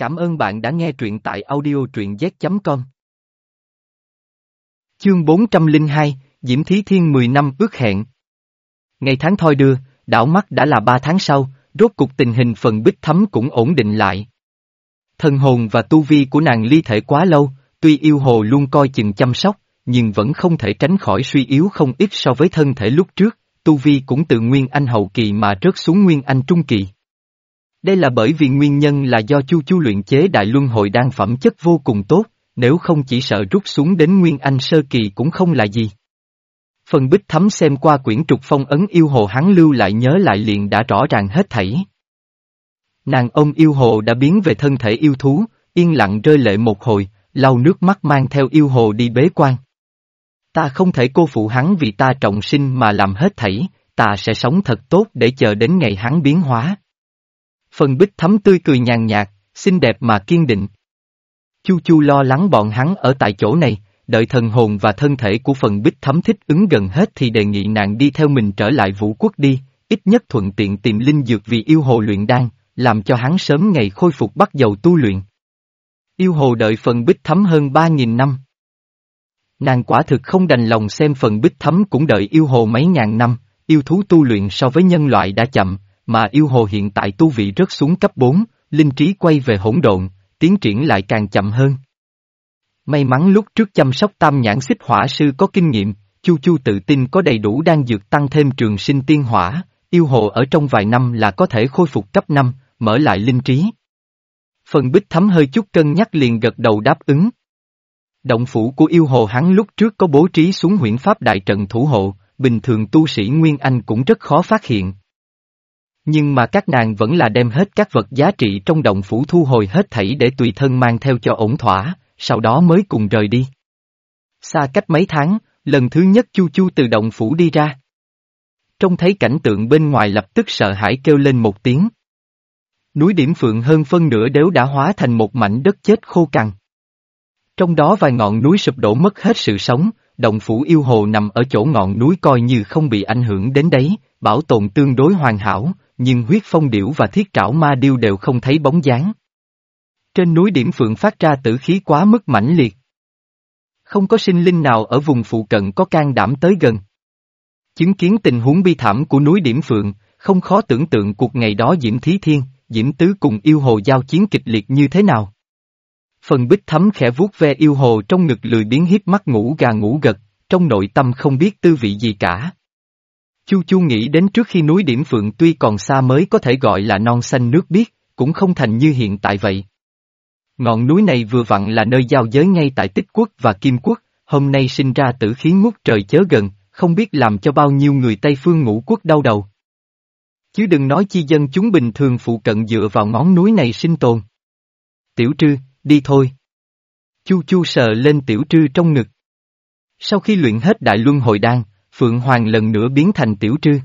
Cảm ơn bạn đã nghe truyện tại audio truyện z.com. Chương 402, Diễm Thí Thiên 10 năm ước hẹn. Ngày tháng thoi đưa, đảo mắt đã là 3 tháng sau, rốt cục tình hình phần bích thấm cũng ổn định lại. Thần hồn và tu vi của nàng ly thể quá lâu, tuy yêu hồ luôn coi chừng chăm sóc, nhưng vẫn không thể tránh khỏi suy yếu không ít so với thân thể lúc trước, tu vi cũng từ Nguyên Anh hậu kỳ mà rớt xuống Nguyên Anh trung kỳ. Đây là bởi vì nguyên nhân là do Chu Chu luyện chế đại luân hồi đan phẩm chất vô cùng tốt, nếu không chỉ sợ rút xuống đến Nguyên Anh sơ kỳ cũng không là gì. Phần bích thấm xem qua quyển trục phong ấn yêu hồ hắn lưu lại nhớ lại liền đã rõ ràng hết thảy. Nàng ông yêu hồ đã biến về thân thể yêu thú, yên lặng rơi lệ một hồi, lau nước mắt mang theo yêu hồ đi bế quan. Ta không thể cô phụ hắn vì ta trọng sinh mà làm hết thảy, ta sẽ sống thật tốt để chờ đến ngày hắn biến hóa. Phần bích thấm tươi cười nhàn nhạt, xinh đẹp mà kiên định. Chu Chu lo lắng bọn hắn ở tại chỗ này, đợi thần hồn và thân thể của phần bích thấm thích ứng gần hết thì đề nghị nàng đi theo mình trở lại vũ quốc đi, ít nhất thuận tiện tìm linh dược vì yêu hồ luyện đan, làm cho hắn sớm ngày khôi phục bắt đầu tu luyện. Yêu hồ đợi phần bích thấm hơn ba nghìn năm. Nàng quả thực không đành lòng xem phần bích thấm cũng đợi yêu hồ mấy ngàn năm, yêu thú tu luyện so với nhân loại đã chậm, mà yêu hồ hiện tại tu vị rớt xuống cấp 4, linh trí quay về hỗn độn, tiến triển lại càng chậm hơn. May mắn lúc trước chăm sóc tam nhãn xích hỏa sư có kinh nghiệm, Chu Chu tự tin có đầy đủ đang dược tăng thêm trường sinh tiên hỏa, yêu hồ ở trong vài năm là có thể khôi phục cấp 5, mở lại linh trí. Phần bích thấm hơi chút cân nhắc liền gật đầu đáp ứng. Động phủ của yêu hồ hắn lúc trước có bố trí xuống huyện pháp đại trận thủ hộ, bình thường tu sĩ Nguyên Anh cũng rất khó phát hiện, nhưng mà các nàng vẫn là đem hết các vật giá trị trong động phủ thu hồi hết thảy để tùy thân mang theo cho ổn thỏa, sau đó mới cùng rời đi. Xa cách mấy tháng, lần thứ nhất Chu Chu từ động phủ đi ra. Trông thấy cảnh tượng bên ngoài lập tức sợ hãi kêu lên một tiếng. Núi điểm phượng hơn phân nửa đều đã hóa thành một mảnh đất chết khô cằn. Trong đó vài ngọn núi sụp đổ mất hết sự sống, động phủ yêu hồ nằm ở chỗ ngọn núi coi như không bị ảnh hưởng đến đấy, bảo tồn tương đối hoàn hảo, nhưng huyết phong điểu và thiết trảo ma điêu đều không thấy bóng dáng. Trên núi điểm phượng phát ra tử khí quá mức mãnh liệt. Không có sinh linh nào ở vùng phụ cận có can đảm tới gần. Chứng kiến tình huống bi thảm của núi điểm phượng, không khó tưởng tượng cuộc ngày đó Diễm Thí Thiên, Diễm Tứ cùng yêu hồ giao chiến kịch liệt như thế nào. Phần bích thấm khẽ vuốt ve yêu hồ trong ngực lười biến hiếp mắt ngủ gà ngủ gật, trong nội tâm không biết tư vị gì cả. Chu Chu nghĩ đến trước khi núi Điểm Phượng tuy còn xa mới có thể gọi là non xanh nước biếc, cũng không thành như hiện tại vậy. Ngọn núi này vừa vặn là nơi giao giới ngay tại Tích Quốc và Kim Quốc, hôm nay sinh ra tử khí ngút trời chớ gần, không biết làm cho bao nhiêu người Tây Phương ngũ quốc đau đầu. Chứ đừng nói chi dân chúng bình thường phụ cận dựa vào ngón núi này sinh tồn. Tiểu trư, đi thôi. Chu Chu sờ lên tiểu trư trong ngực. Sau khi luyện hết đại luân hồi đan, Phượng Hoàng lần nữa biến thành tiểu trư.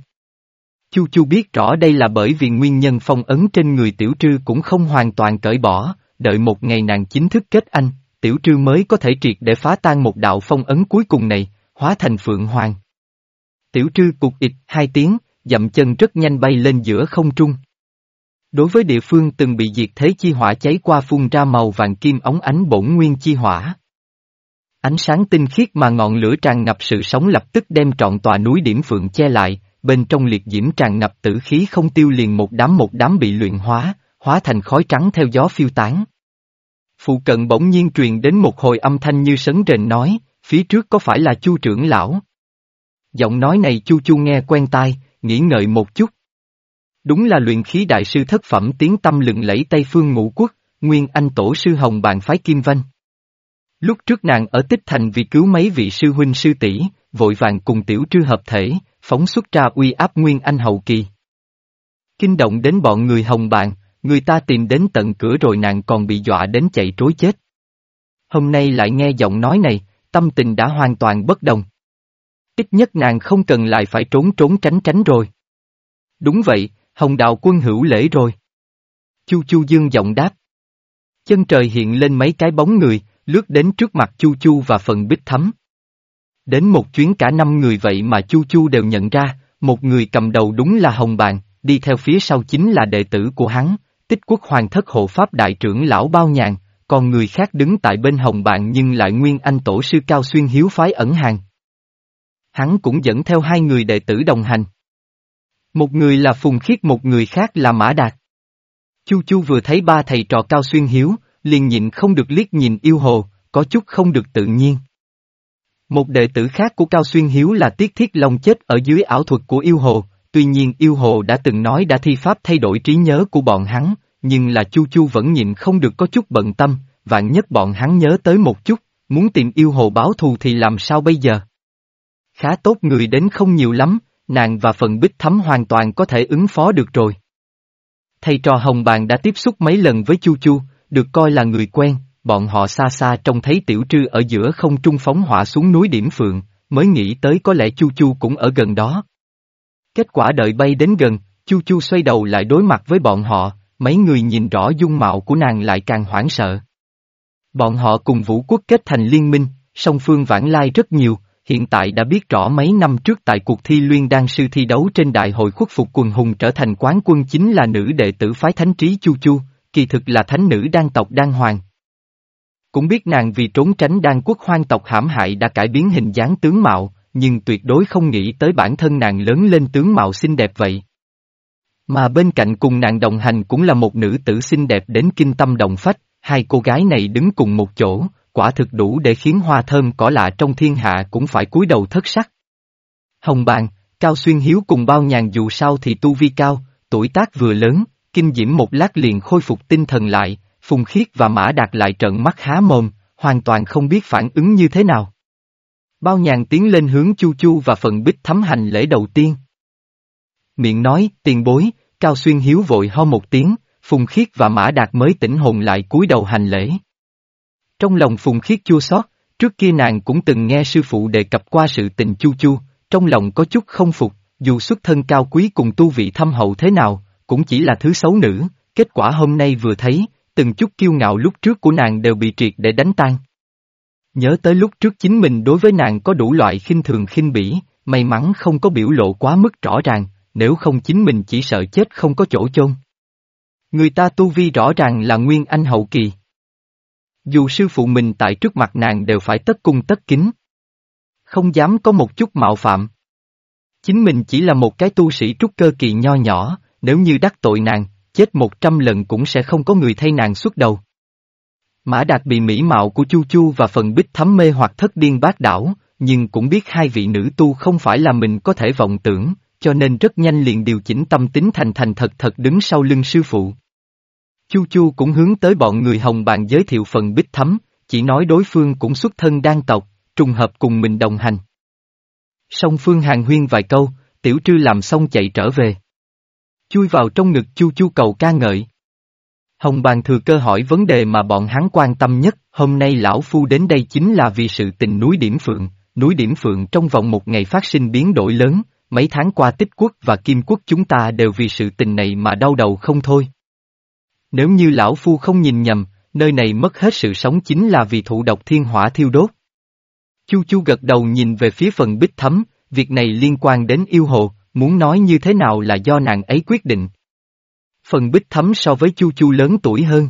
Chu Chu biết rõ đây là bởi vì nguyên nhân phong ấn trên người tiểu trư cũng không hoàn toàn cởi bỏ, đợi một ngày nàng chính thức kết anh, tiểu trư mới có thể triệt để phá tan một đạo phong ấn cuối cùng này, hóa thành Phượng Hoàng. Tiểu trư cục ịch hai tiếng, dậm chân rất nhanh bay lên giữa không trung. Đối với địa phương từng bị diệt thế chi hỏa cháy qua phun ra màu vàng kim ống ánh bổn nguyên chi hỏa. Ánh sáng tinh khiết mà ngọn lửa tràn ngập sự sống lập tức đem trọn tòa núi điểm phượng che lại, bên trong liệt diễm tràn ngập tử khí không tiêu liền một đám một đám bị luyện hóa, hóa thành khói trắng theo gió phiêu tán. Phụ cận bỗng nhiên truyền đến một hồi âm thanh như sấn rền nói, phía trước có phải là chu trưởng lão? Giọng nói này chu chu nghe quen tai, nghĩ ngợi một chút. Đúng là luyện khí đại sư thất phẩm tiếng tâm lừng lẫy Tây Phương ngũ quốc, nguyên anh tổ sư hồng bàn phái Kim Vanh. Lúc trước nàng ở Tích Thành vì cứu mấy vị sư huynh sư tỷ, vội vàng cùng tiểu trư hợp thể, phóng xuất ra uy áp nguyên anh hậu kỳ. Kinh động đến bọn người hồng bạn, người ta tìm đến tận cửa rồi nàng còn bị dọa đến chạy trối chết. Hôm nay lại nghe giọng nói này, tâm tình đã hoàn toàn bất đồng. Ít nhất nàng không cần lại phải trốn trốn tránh tránh rồi. Đúng vậy, hồng đạo quân hữu lễ rồi. Chu Chu Dương giọng đáp. Chân trời hiện lên mấy cái bóng người, lướt đến trước mặt Chu Chu và phần bích thấm. Đến một chuyến cả năm người vậy mà Chu Chu đều nhận ra, một người cầm đầu đúng là Hồng Bàn, đi theo phía sau chính là đệ tử của hắn, tích quốc hoàng thất hộ pháp đại trưởng lão bao nhàn, còn người khác đứng tại bên hồng bạn nhưng lại nguyên anh tổ sư cao xuyên hiếu phái ẩn hàng. Hắn cũng dẫn theo hai người đệ tử đồng hành. Một người là Phùng Khiết một người khác là Mã Đạt. Chu Chu vừa thấy ba thầy trò cao xuyên hiếu, liền nhịn không được liếc nhìn yêu hồ, có chút không được tự nhiên. Một đệ tử khác của Cao Xuyên Hiếu là Tiết Thiết Long chết ở dưới ảo thuật của yêu hồ, tuy nhiên yêu hồ đã từng nói đã thi pháp thay đổi trí nhớ của bọn hắn, nhưng là Chu Chu vẫn nhịn không được có chút bận tâm, vạn nhất bọn hắn nhớ tới một chút, muốn tìm yêu hồ báo thù thì làm sao bây giờ? Khá tốt người đến không nhiều lắm, nàng và phần bích thấm hoàn toàn có thể ứng phó được rồi. Thầy trò Hồng Bàn đã tiếp xúc mấy lần với Chu Chu, được coi là người quen, bọn họ xa xa trông thấy tiểu trư ở giữa không trung phóng hỏa xuống núi điểm phượng, mới nghĩ tới có lẽ Chu Chu cũng ở gần đó. Kết quả đợi bay đến gần, Chu Chu xoay đầu lại đối mặt với bọn họ, mấy người nhìn rõ dung mạo của nàng lại càng hoảng sợ. Bọn họ cùng vũ quốc kết thành liên minh, song phương vãng lai rất nhiều, hiện tại đã biết rõ mấy năm trước tại cuộc thi luyên đan sư thi đấu trên đại hội khuất phục quần hùng trở thành quán quân chính là nữ đệ tử phái thánh trí Chu Chu, kỳ thực là thánh nữ đan tộc đan hoàng. Cũng biết nàng vì trốn tránh đan quốc hoang tộc hãm hại đã cải biến hình dáng tướng mạo, nhưng tuyệt đối không nghĩ tới bản thân nàng lớn lên tướng mạo xinh đẹp vậy. Mà bên cạnh cùng nàng đồng hành cũng là một nữ tử xinh đẹp đến kinh tâm động phách, hai cô gái này đứng cùng một chỗ, quả thực đủ để khiến hoa thơm cỏ lạ trong thiên hạ cũng phải cúi đầu thất sắc. Hồng bàn, Cao Xuyên Hiếu cùng bao nhàn dù sao thì tu vi cao, tuổi tác vừa lớn, kinh diễm một lát liền khôi phục tinh thần lại, Phùng Khiết và Mã Đạt lại trợn mắt há mồm, hoàn toàn không biết phản ứng như thế nào. Bao nhàn tiến lên hướng Chu Chu và phần bích thấm hành lễ đầu tiên. Miệng nói, tiền bối, Cao Xuyên Hiếu vội ho một tiếng, Phùng Khiết và Mã Đạt mới tỉnh hồn lại cúi đầu hành lễ. Trong lòng Phùng Khiết chua xót, trước kia nàng cũng từng nghe sư phụ đề cập qua sự tình Chu Chu, trong lòng có chút không phục, dù xuất thân cao quý cùng tu vị thâm hậu thế nào, cũng chỉ là thứ xấu nữ, kết quả hôm nay vừa thấy, từng chút kiêu ngạo lúc trước của nàng đều bị triệt để đánh tan. Nhớ tới lúc trước chính mình đối với nàng có đủ loại khinh thường khinh bỉ, may mắn không có biểu lộ quá mức rõ ràng, nếu không chính mình chỉ sợ chết không có chỗ chôn. Người ta tu vi rõ ràng là nguyên anh hậu kỳ. Dù sư phụ mình tại trước mặt nàng đều phải tất cung tất kính. Không dám có một chút mạo phạm. Chính mình chỉ là một cái tu sĩ trúc cơ kỳ nho nhỏ, nếu như đắc tội nàng, chết một trăm lần cũng sẽ không có người thay nàng xuất đầu. Mã Đạt bị mỹ mạo của Chu Chu và phần bích thấm mê hoặc thất điên bát đảo, nhưng cũng biết hai vị nữ tu không phải là mình có thể vọng tưởng, cho nên rất nhanh liền điều chỉnh tâm tính thành thành thật thật đứng sau lưng sư phụ. Chu Chu cũng hướng tới bọn người hồng bàn giới thiệu phần bích thấm, chỉ nói đối phương cũng xuất thân đan tộc, trùng hợp cùng mình đồng hành. Song phương hàng huyên vài câu, tiểu trư làm xong chạy trở về. Chui vào trong ngực Chu Chu cầu ca ngợi. Hồng bàn thừa cơ hỏi vấn đề mà bọn hắn quan tâm nhất, hôm nay lão phu đến đây chính là vì sự tình núi Điểm Phượng, núi Điểm Phượng trong vòng một ngày phát sinh biến đổi lớn, mấy tháng qua tích quốc và kim quốc chúng ta đều vì sự tình này mà đau đầu không thôi. Nếu như lão phu không nhìn nhầm, nơi này mất hết sự sống chính là vì thụ độc thiên hỏa thiêu đốt. Chu Chu gật đầu nhìn về phía phần bích thấm, việc này liên quan đến yêu hồ, muốn nói như thế nào là do nàng ấy quyết định. Phần bích thấm so với Chu Chu lớn tuổi hơn.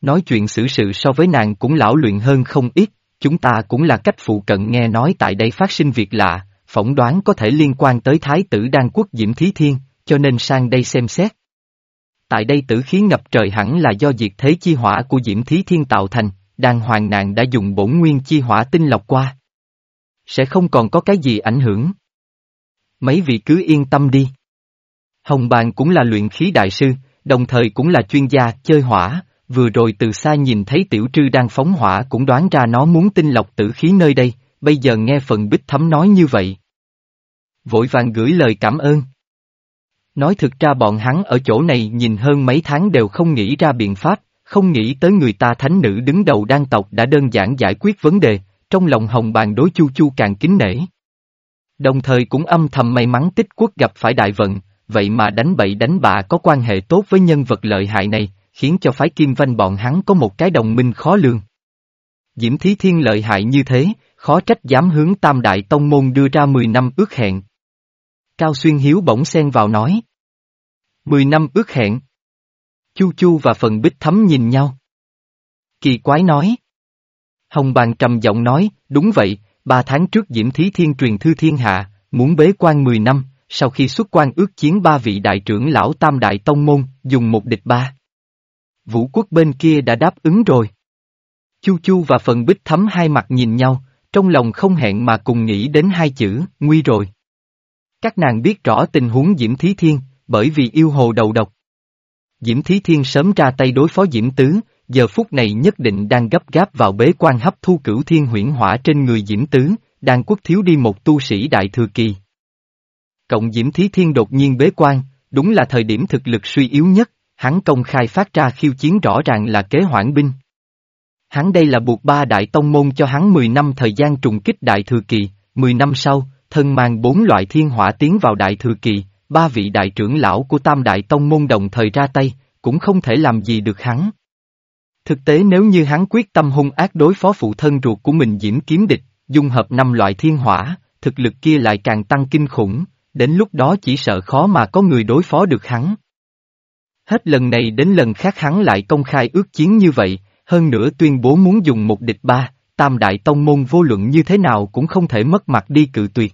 Nói chuyện xử sự so với nàng cũng lão luyện hơn không ít, chúng ta cũng là cách phụ cận nghe nói tại đây phát sinh việc lạ, phỏng đoán có thể liên quan tới Thái tử Đan Quốc Diễm Thí Thiên, cho nên sang đây xem xét. Tại đây tử khí ngập trời hẳn là do diệt thế chi hỏa của Diễm Thí Thiên tạo thành, Đan Hoàng nàng đã dùng bổn nguyên chi hỏa tinh lọc qua. Sẽ không còn có cái gì ảnh hưởng. Mấy vị cứ yên tâm đi. Hồng Bàn cũng là luyện khí đại sư, đồng thời cũng là chuyên gia chơi hỏa, vừa rồi từ xa nhìn thấy tiểu trư đang phóng hỏa cũng đoán ra nó muốn tinh lọc tử khí nơi đây, bây giờ nghe phần bích thấm nói như vậy. Vội vàng gửi lời cảm ơn. Nói thực ra bọn hắn ở chỗ này nhìn hơn mấy tháng đều không nghĩ ra biện pháp, không nghĩ tới người ta thánh nữ đứng đầu đan tộc đã đơn giản giải quyết vấn đề, trong lòng hồng bàn đối chu chu càng kính nể. Đồng thời cũng âm thầm may mắn tích quốc gặp phải đại vận, vậy mà đánh bậy đánh bạ có quan hệ tốt với nhân vật lợi hại này, khiến cho phái kim vanh bọn hắn có một cái đồng minh khó lường. Diễm Thí Thiên lợi hại như thế, khó trách dám hướng Tam Đại Tông Môn đưa ra 10 năm ước hẹn. Cao Xuyên Hiếu bỗng xen vào nói. 10 năm ước hẹn. Chu Chu và phần bích thấm nhìn nhau. Kỳ quái nói. Hồng bàn trầm giọng nói, đúng vậy, ba tháng trước Diễm Thí Thiên truyền thư thiên hạ, muốn bế quan 10 năm, sau khi xuất quan ước chiến ba vị đại trưởng lão tam đại tông môn, dùng một địch ba. Vũ quốc bên kia đã đáp ứng rồi. Chu Chu và phần bích thấm hai mặt nhìn nhau, trong lòng không hẹn mà cùng nghĩ đến hai chữ, nguy rồi. Các nàng biết rõ tình huống Diễm Thí Thiên, bởi vì yêu hồ đầu độc. Diễm Thí Thiên sớm ra tay đối phó Diễm Tứ, giờ phút này nhất định đang gấp gáp vào bế quan hấp thu cửu thiên huyễn hỏa trên người Diễm Tứ, đang quốc thiếu đi một tu sĩ đại thừa kỳ. Cộng Diễm Thí Thiên đột nhiên bế quan, đúng là thời điểm thực lực suy yếu nhất, hắn công khai phát ra khiêu chiến rõ ràng là kế hoãn binh. Hắn đây là buộc ba đại tông môn cho hắn 10 năm thời gian trùng kích đại thừa kỳ, 10 năm sau, thân mang bốn loại thiên hỏa tiến vào đại thừa kỳ, ba vị đại trưởng lão của tam đại tông môn đồng thời ra tay, cũng không thể làm gì được hắn. Thực tế nếu như hắn quyết tâm hung ác đối phó phụ thân ruột của mình diễm kiếm địch, dung hợp năm loại thiên hỏa, thực lực kia lại càng tăng kinh khủng, đến lúc đó chỉ sợ khó mà có người đối phó được hắn. Hết lần này đến lần khác hắn lại công khai ước chiến như vậy, hơn nữa tuyên bố muốn dùng một địch ba, tam đại tông môn vô luận như thế nào cũng không thể mất mặt đi cự tuyệt.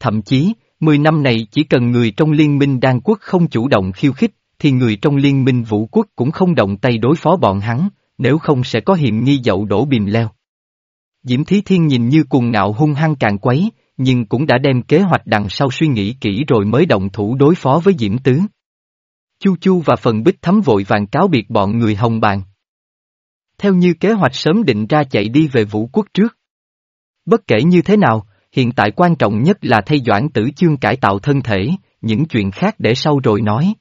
Thậm chí, 10 năm này chỉ cần người trong liên minh đan quốc không chủ động khiêu khích, thì người trong liên minh vũ quốc cũng không động tay đối phó bọn hắn, nếu không sẽ có hiểm nghi dậu đổ bìm leo. Diễm Thí Thiên nhìn như cuồng ngạo hung hăng càng quấy, nhưng cũng đã đem kế hoạch đằng sau suy nghĩ kỹ rồi mới động thủ đối phó với Diễm Tứ. Chu Chu và phần bích thấm vội vàng cáo biệt bọn người hồng bàn. Theo như kế hoạch sớm định ra chạy đi về vũ quốc trước. Bất kể như thế nào, hiện tại quan trọng nhất là thay Doãn Tử Chương cải tạo thân thể, những chuyện khác để sau rồi nói.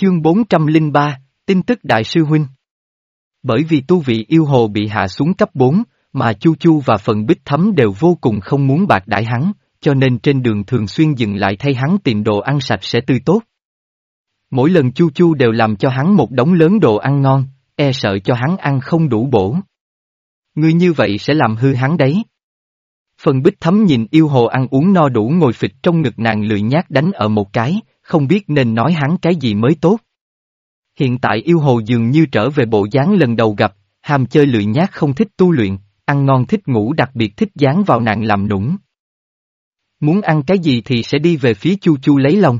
Chương 403, tin tức Đại sư Huynh Bởi vì tu vị yêu hồ bị hạ xuống cấp 4, mà Chu Chu và phần bích thấm đều vô cùng không muốn bạc đãi hắn, cho nên trên đường thường xuyên dừng lại thay hắn tìm đồ ăn sạch sẽ tươi tốt. Mỗi lần Chu Chu đều làm cho hắn một đống lớn đồ ăn ngon, e sợ cho hắn ăn không đủ bổ. Ngươi như vậy sẽ làm hư hắn đấy. Phần bích thấm nhìn yêu hồ ăn uống no đủ ngồi phịch trong ngực nàng lười nhát đánh ở một cái, không biết nên nói hắn cái gì mới tốt. Hiện tại yêu hồ dường như trở về bộ dáng lần đầu gặp, ham chơi lười nhát không thích tu luyện, ăn ngon thích ngủ đặc biệt thích dán vào nạn làm nũng. Muốn ăn cái gì thì sẽ đi về phía Chu Chu lấy lòng.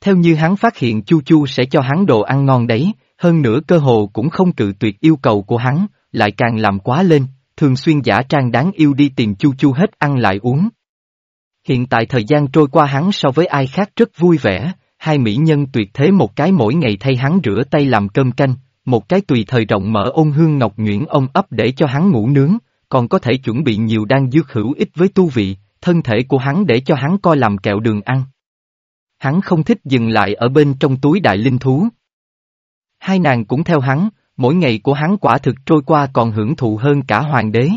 Theo như hắn phát hiện Chu Chu sẽ cho hắn đồ ăn ngon đấy, hơn nữa cơ hồ cũng không cự tuyệt yêu cầu của hắn, lại càng làm quá lên, thường xuyên giả trang đáng yêu đi tìm Chu Chu hết ăn lại uống. Hiện tại thời gian trôi qua hắn so với ai khác rất vui vẻ, hai mỹ nhân tuyệt thế một cái mỗi ngày thay hắn rửa tay làm cơm canh, một cái tùy thời rộng mở ôn hương ngọc nhuyễn ông ấp để cho hắn ngủ nướng, còn có thể chuẩn bị nhiều đan dược hữu ích với tu vị, thân thể của hắn để cho hắn coi làm kẹo đường ăn. Hắn không thích dừng lại ở bên trong túi đại linh thú. Hai nàng cũng theo hắn, mỗi ngày của hắn quả thực trôi qua còn hưởng thụ hơn cả hoàng đế.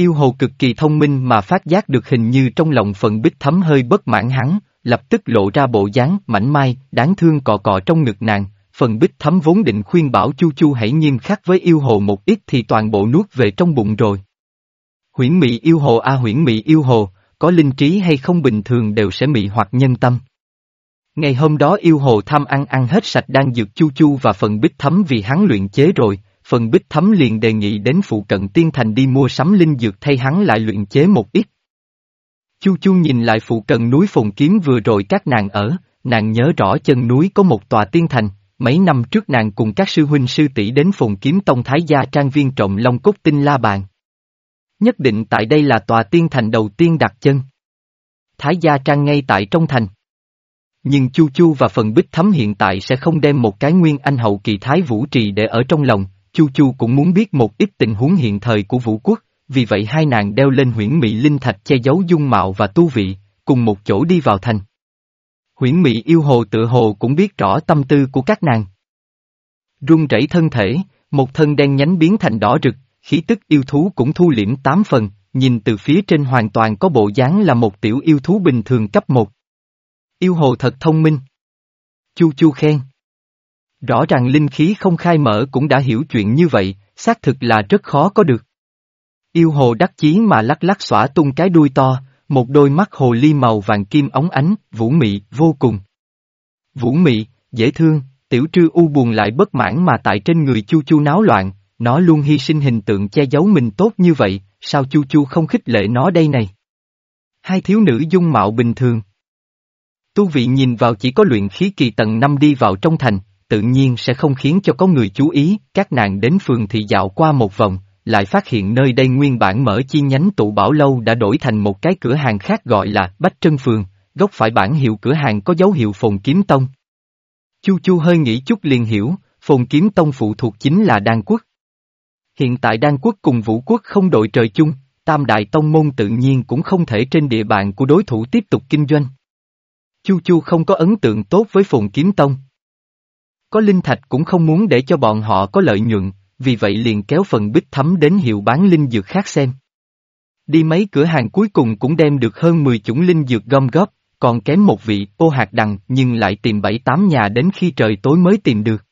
Yêu hồ cực kỳ thông minh mà phát giác được hình như trong lòng phần bích thấm hơi bất mãn hắn, lập tức lộ ra bộ dáng mảnh mai, đáng thương cọ cọ trong ngực nàng, phần bích thấm vốn định khuyên bảo Chu Chu hãy nghiêm khắc với yêu hồ một ít thì toàn bộ nuốt về trong bụng rồi. Huyễn mị yêu hồ a à, huyễn mị yêu hồ, có linh trí hay không bình thường đều sẽ mị hoặc nhân tâm. Ngày hôm đó yêu hồ tham ăn ăn hết sạch đang dược chu chu và phần bích thấm vì hắn luyện chế rồi, phần bích thấm liền đề nghị đến phụ cận tiên thành đi mua sắm linh dược thay hắn lại luyện chế một ít. Chu chu nhìn lại phụ cận núi phùng kiếm vừa rồi các nàng ở, nàng nhớ rõ chân núi có một tòa tiên thành, mấy năm trước nàng cùng các sư huynh sư tỷ đến phùng kiếm tông thái gia trang viên trọng long cốt tinh la bàn. Nhất định tại đây là tòa tiên thành đầu tiên đặt chân. Thái gia trang ngay tại trong thành. Nhưng Chu Chu và phần bích thấm hiện tại sẽ không đem một cái nguyên anh hậu kỳ thái vũ trì để ở trong lòng, Chu Chu cũng muốn biết một ít tình huống hiện thời của vũ quốc, vì vậy hai nàng đeo lên huyễn mỹ linh thạch che giấu dung mạo và tu vị, cùng một chỗ đi vào thành. Huyễn mỹ yêu hồ tự hồ cũng biết rõ tâm tư của các nàng. Rung rẩy thân thể, một thân đen nhánh biến thành đỏ rực, khí tức yêu thú cũng thu liễm tám phần, nhìn từ phía trên hoàn toàn có bộ dáng là một tiểu yêu thú bình thường cấp một. Yêu hồ thật thông minh. Chu chu khen. Rõ ràng linh khí không khai mở cũng đã hiểu chuyện như vậy, xác thực là rất khó có được. Yêu hồ đắc chí mà lắc lắc xỏa tung cái đuôi to, một đôi mắt hồ ly màu vàng kim óng ánh, vũ mị, vô cùng. Vũ mị, dễ thương, tiểu trư u buồn lại bất mãn mà tại trên người chu chu náo loạn, nó luôn hy sinh hình tượng che giấu mình tốt như vậy, sao chu chu không khích lệ nó đây này? Hai thiếu nữ dung mạo bình thường. Tu vị nhìn vào chỉ có luyện khí kỳ tầng năm đi vào trong thành, tự nhiên sẽ không khiến cho có người chú ý, các nàng đến phường thị dạo qua một vòng, lại phát hiện nơi đây nguyên bản mở chi nhánh tụ bảo lâu đã đổi thành một cái cửa hàng khác gọi là Bách Trân Phường, gốc phải bản hiệu cửa hàng có dấu hiệu Phồn Kiếm Tông. Chu Chu hơi nghĩ chút liền hiểu, Phồn Kiếm Tông phụ thuộc chính là Đan Quốc. Hiện tại Đan Quốc cùng Vũ Quốc không đội trời chung, Tam Đại Tông Môn tự nhiên cũng không thể trên địa bàn của đối thủ tiếp tục kinh doanh. Chu Chu không có ấn tượng tốt với Phồn Kiếm Tông. Có linh thạch cũng không muốn để cho bọn họ có lợi nhuận, vì vậy liền kéo phần bích thấm đến hiệu bán linh dược khác xem. Đi mấy cửa hàng cuối cùng cũng đem được hơn 10 chủng linh dược gom góp, còn kém một vị ô hạt đằng nhưng lại tìm bảy tám nhà đến khi trời tối mới tìm được.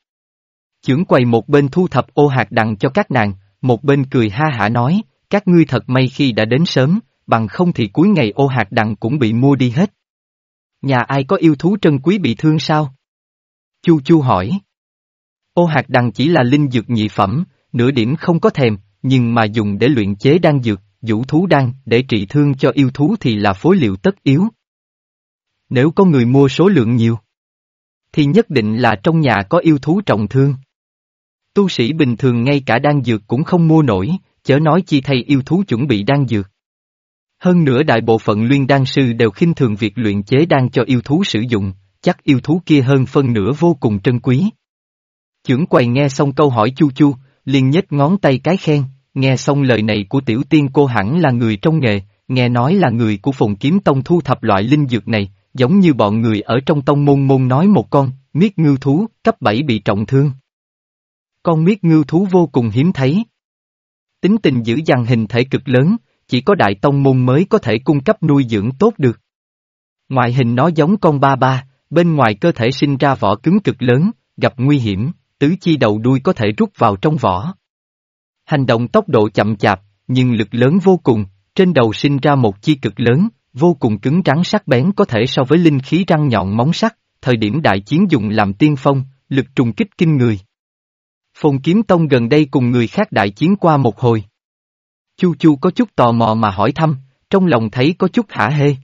Chưởng quầy một bên thu thập ô hạt đằng cho các nàng, một bên cười ha hả nói, các ngươi thật may khi đã đến sớm, bằng không thì cuối ngày ô hạt đằng cũng bị mua đi hết. Nhà ai có yêu thú trân quý bị thương sao? Chu Chu hỏi. Ô hạt đằng chỉ là linh dược nhị phẩm, nửa điểm không có thèm, nhưng mà dùng để luyện chế đan dược, vũ thú đan, để trị thương cho yêu thú thì là phối liệu tất yếu. Nếu có người mua số lượng nhiều, thì nhất định là trong nhà có yêu thú trọng thương. Tu sĩ bình thường ngay cả đan dược cũng không mua nổi, chớ nói chi thay yêu thú chuẩn bị đan dược. Hơn nữa đại bộ phận luyện đan sư đều khinh thường việc luyện chế đan cho yêu thú sử dụng, chắc yêu thú kia hơn phân nửa vô cùng trân quý. Chưởng quầy nghe xong câu hỏi chu chu, liền nhếch ngón tay cái khen, nghe xong lời này của tiểu tiên cô hẳn là người trong nghề, nghe nói là người của phòng kiếm tông thu thập loại linh dược này, giống như bọn người ở trong tông môn môn nói một con, miết ngưu thú, cấp 7 bị trọng thương. Con miết ngưu thú vô cùng hiếm thấy. Tính tình giữ dằn hình thể cực lớn, chỉ có đại tông môn mới có thể cung cấp nuôi dưỡng tốt được. Ngoại hình nó giống con ba ba, bên ngoài cơ thể sinh ra vỏ cứng cực lớn, gặp nguy hiểm, tứ chi đầu đuôi có thể rút vào trong vỏ. Hành động tốc độ chậm chạp, nhưng lực lớn vô cùng, trên đầu sinh ra một chi cực lớn, vô cùng cứng rắn sắc bén có thể so với linh khí răng nhọn móng sắt. thời điểm đại chiến dùng làm tiên phong, lực trùng kích kinh người. phong Kiếm Tông gần đây cùng người khác đại chiến qua một hồi. Chu Chu có chút tò mò mà hỏi thăm, trong lòng thấy có chút hả hê.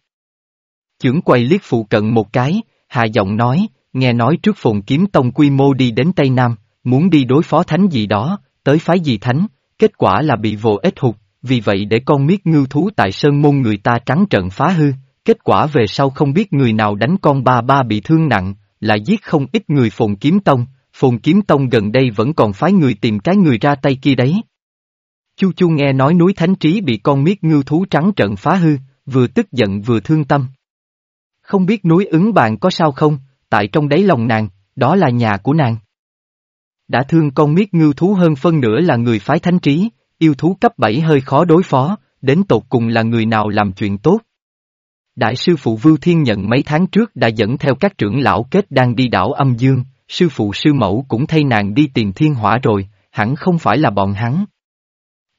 Chưởng quầy liếc phụ cận một cái, hạ giọng nói, nghe nói trước phồn kiếm tông quy mô đi đến Tây Nam, muốn đi đối phó thánh gì đó, tới phái gì thánh, kết quả là bị vô ích hụt, vì vậy để con miết ngưu thú tại sơn môn người ta trắng trận phá hư, kết quả về sau không biết người nào đánh con ba ba bị thương nặng, lại giết không ít người phồn kiếm tông, phồn kiếm tông gần đây vẫn còn phái người tìm cái người ra tay kia đấy. Chu Chu nghe nói núi Thánh Trí bị con miết ngưu thú trắng trận phá hư, vừa tức giận vừa thương tâm. Không biết núi ứng bạn có sao không, tại trong đáy lòng nàng, đó là nhà của nàng. Đã thương con miết ngưu thú hơn phân nửa là người phái thánh trí, yêu thú cấp 7 hơi khó đối phó, đến tột cùng là người nào làm chuyện tốt. Đại sư phụ Vưu Thiên nhận mấy tháng trước đã dẫn theo các trưởng lão kết đang đi đảo âm dương, sư phụ sư mẫu cũng thay nàng đi tìm thiên hỏa rồi, hẳn không phải là bọn hắn.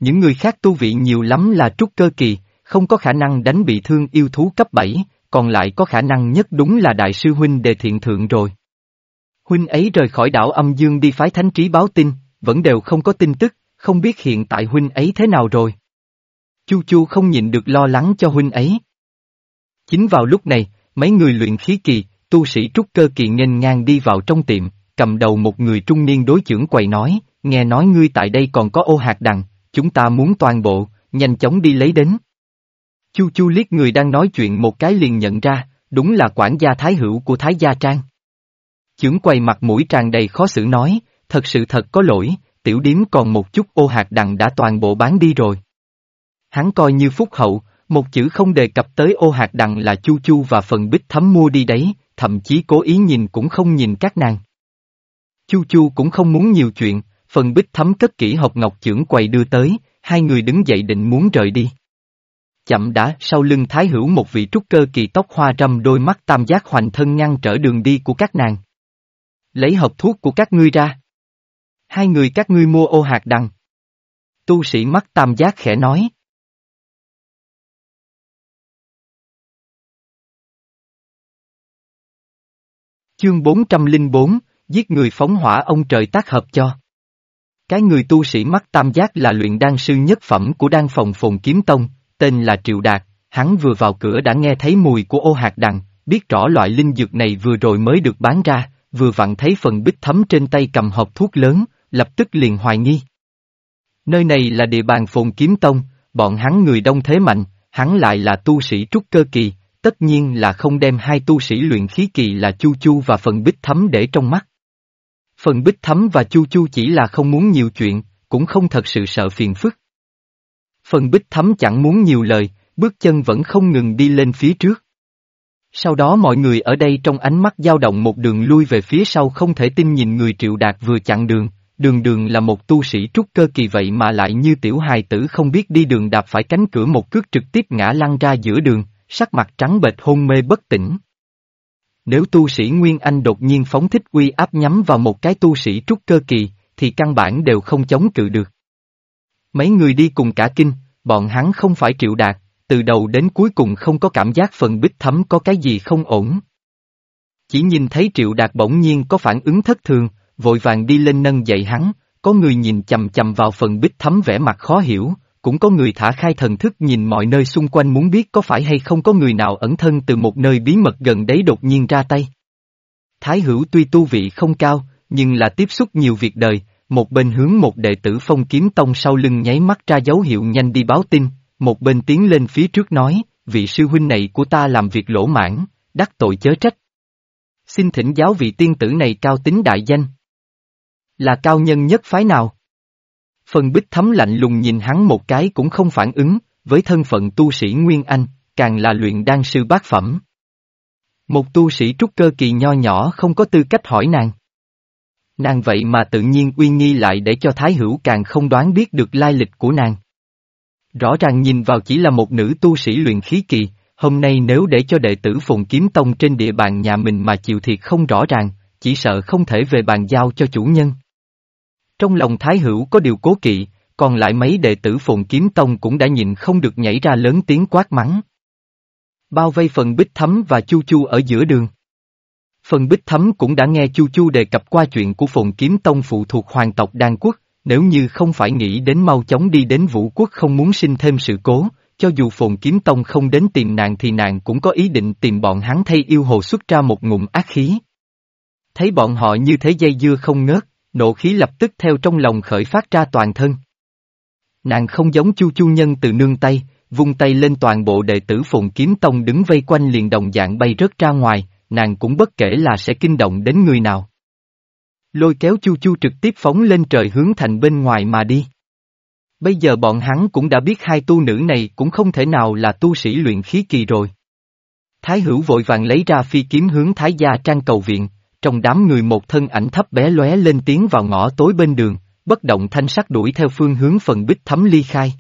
Những người khác tu vị nhiều lắm là trúc cơ kỳ, không có khả năng đánh bị thương yêu thú cấp 7, còn lại có khả năng nhất đúng là đại sư huynh đề thiện thượng rồi. Huynh ấy rời khỏi đảo âm dương đi phái thánh trí báo tin, vẫn đều không có tin tức, không biết hiện tại huynh ấy thế nào rồi. Chu Chu không nhịn được lo lắng cho huynh ấy. Chính vào lúc này, mấy người luyện khí kỳ, tu sĩ trúc cơ kỳ nghênh ngang đi vào trong tiệm, cầm đầu một người trung niên đối trưởng quầy nói, nghe nói ngươi tại đây còn có ô hạt đằng, chúng ta muốn toàn bộ, nhanh chóng đi lấy đến. Chu Chu liếc người đang nói chuyện một cái liền nhận ra, đúng là quản gia thái hữu của Thái Gia Trang. Chưởng quầy mặt mũi tràn đầy khó xử nói, thật sự thật có lỗi, tiểu điếm còn một chút ô hạt đằng đã toàn bộ bán đi rồi. Hắn coi như phúc hậu, một chữ không đề cập tới ô hạt đằng là Chu Chu và phần bích thấm mua đi đấy, thậm chí cố ý nhìn cũng không nhìn các nàng. Chu Chu cũng không muốn nhiều chuyện, phần bích thấm cất kỹ hộp ngọc chưởng quầy đưa tới, hai người đứng dậy định muốn rời đi chậm đã sau lưng thái hữu một vị trúc cơ kỳ tóc hoa râm đôi mắt tam giác hoành thân ngăn trở đường đi của các nàng. Lấy hộp thuốc của các ngươi ra. Hai người các ngươi mua ô hạt đằng. Tu sĩ mắt tam giác khẽ nói. Chương 404, giết người phóng hỏa ông trời tác hợp cho. Cái người tu sĩ mắt tam giác là luyện đan sư nhất phẩm của đan phòng phồn kiếm tông, tên là Triệu Đạt, hắn vừa vào cửa đã nghe thấy mùi của ô hạt đằng, biết rõ loại linh dược này vừa rồi mới được bán ra, vừa vặn thấy phần bích thấm trên tay cầm hộp thuốc lớn, lập tức liền hoài nghi. Nơi này là địa bàn phồn kiếm tông, bọn hắn người đông thế mạnh, hắn lại là tu sĩ trúc cơ kỳ, tất nhiên là không đem hai tu sĩ luyện khí kỳ là Chu Chu và phần bích thấm để trong mắt. Phần bích thấm và Chu Chu chỉ là không muốn nhiều chuyện, cũng không thật sự sợ phiền phức. Phần bích thấm chẳng muốn nhiều lời, bước chân vẫn không ngừng đi lên phía trước. Sau đó mọi người ở đây trong ánh mắt dao động một đường lui về phía sau không thể tin nhìn người triệu đạt vừa chặn đường, đường đường là một tu sĩ trúc cơ kỳ vậy mà lại như tiểu hài tử không biết đi đường đạp phải cánh cửa một cước trực tiếp ngã lăn ra giữa đường, sắc mặt trắng bệch hôn mê bất tỉnh. Nếu tu sĩ Nguyên Anh đột nhiên phóng thích uy áp nhắm vào một cái tu sĩ trúc cơ kỳ, thì căn bản đều không chống cự được. Mấy người đi cùng cả kinh, bọn hắn không phải triệu đạt, từ đầu đến cuối cùng không có cảm giác phần bích thấm có cái gì không ổn. Chỉ nhìn thấy triệu đạt bỗng nhiên có phản ứng thất thường, vội vàng đi lên nâng dậy hắn, có người nhìn chầm chầm vào phần bích thấm vẻ mặt khó hiểu, cũng có người thả khai thần thức nhìn mọi nơi xung quanh muốn biết có phải hay không có người nào ẩn thân từ một nơi bí mật gần đấy đột nhiên ra tay. Thái hữu tuy tu vị không cao, nhưng là tiếp xúc nhiều việc đời, một bên hướng một đệ tử phong kiếm tông sau lưng nháy mắt ra dấu hiệu nhanh đi báo tin, một bên tiến lên phía trước nói, vị sư huynh này của ta làm việc lỗ mãn, đắc tội chớ trách. Xin thỉnh giáo vị tiên tử này cao tính đại danh. Là cao nhân nhất phái nào? Phần bích thấm lạnh lùng nhìn hắn một cái cũng không phản ứng, với thân phận tu sĩ Nguyên Anh, càng là luyện đan sư bát phẩm. Một tu sĩ trúc cơ kỳ nho nhỏ không có tư cách hỏi nàng. Nàng vậy mà tự nhiên uy nghi lại để cho Thái Hữu càng không đoán biết được lai lịch của nàng. Rõ ràng nhìn vào chỉ là một nữ tu sĩ luyện khí kỳ, hôm nay nếu để cho đệ tử Phùng Kiếm Tông trên địa bàn nhà mình mà chịu thiệt không rõ ràng, chỉ sợ không thể về bàn giao cho chủ nhân. Trong lòng Thái Hữu có điều cố kỵ, còn lại mấy đệ tử Phùng Kiếm Tông cũng đã nhìn không được nhảy ra lớn tiếng quát mắng. Bao vây phần bích thấm và chu chu ở giữa đường. Phần bích thấm cũng đã nghe chu chu đề cập qua chuyện của Phùng Kiếm Tông phụ thuộc hoàng tộc Đan Quốc, nếu như không phải nghĩ đến mau chóng đi đến vũ quốc không muốn sinh thêm sự cố, cho dù Phùng Kiếm Tông không đến tìm nàng thì nàng cũng có ý định tìm bọn hắn thay yêu hồ xuất ra một ngụm ác khí. Thấy bọn họ như thế dây dưa không ngớt, nộ khí lập tức theo trong lòng khởi phát ra toàn thân. Nàng không giống chu chu nhân từ nương tay, vung tay lên toàn bộ đệ tử Phùng Kiếm Tông đứng vây quanh liền đồng dạng bay rớt ra ngoài, nàng cũng bất kể là sẽ kinh động đến người nào. Lôi kéo chu chu trực tiếp phóng lên trời hướng thành bên ngoài mà đi. Bây giờ bọn hắn cũng đã biết hai tu nữ này cũng không thể nào là tu sĩ luyện khí kỳ rồi. Thái hữu vội vàng lấy ra phi kiếm hướng Thái gia trang cầu viện, trong đám người một thân ảnh thấp bé lóe lên tiếng vào ngõ tối bên đường, bất động thanh sắc đuổi theo phương hướng phần bích thấm ly khai.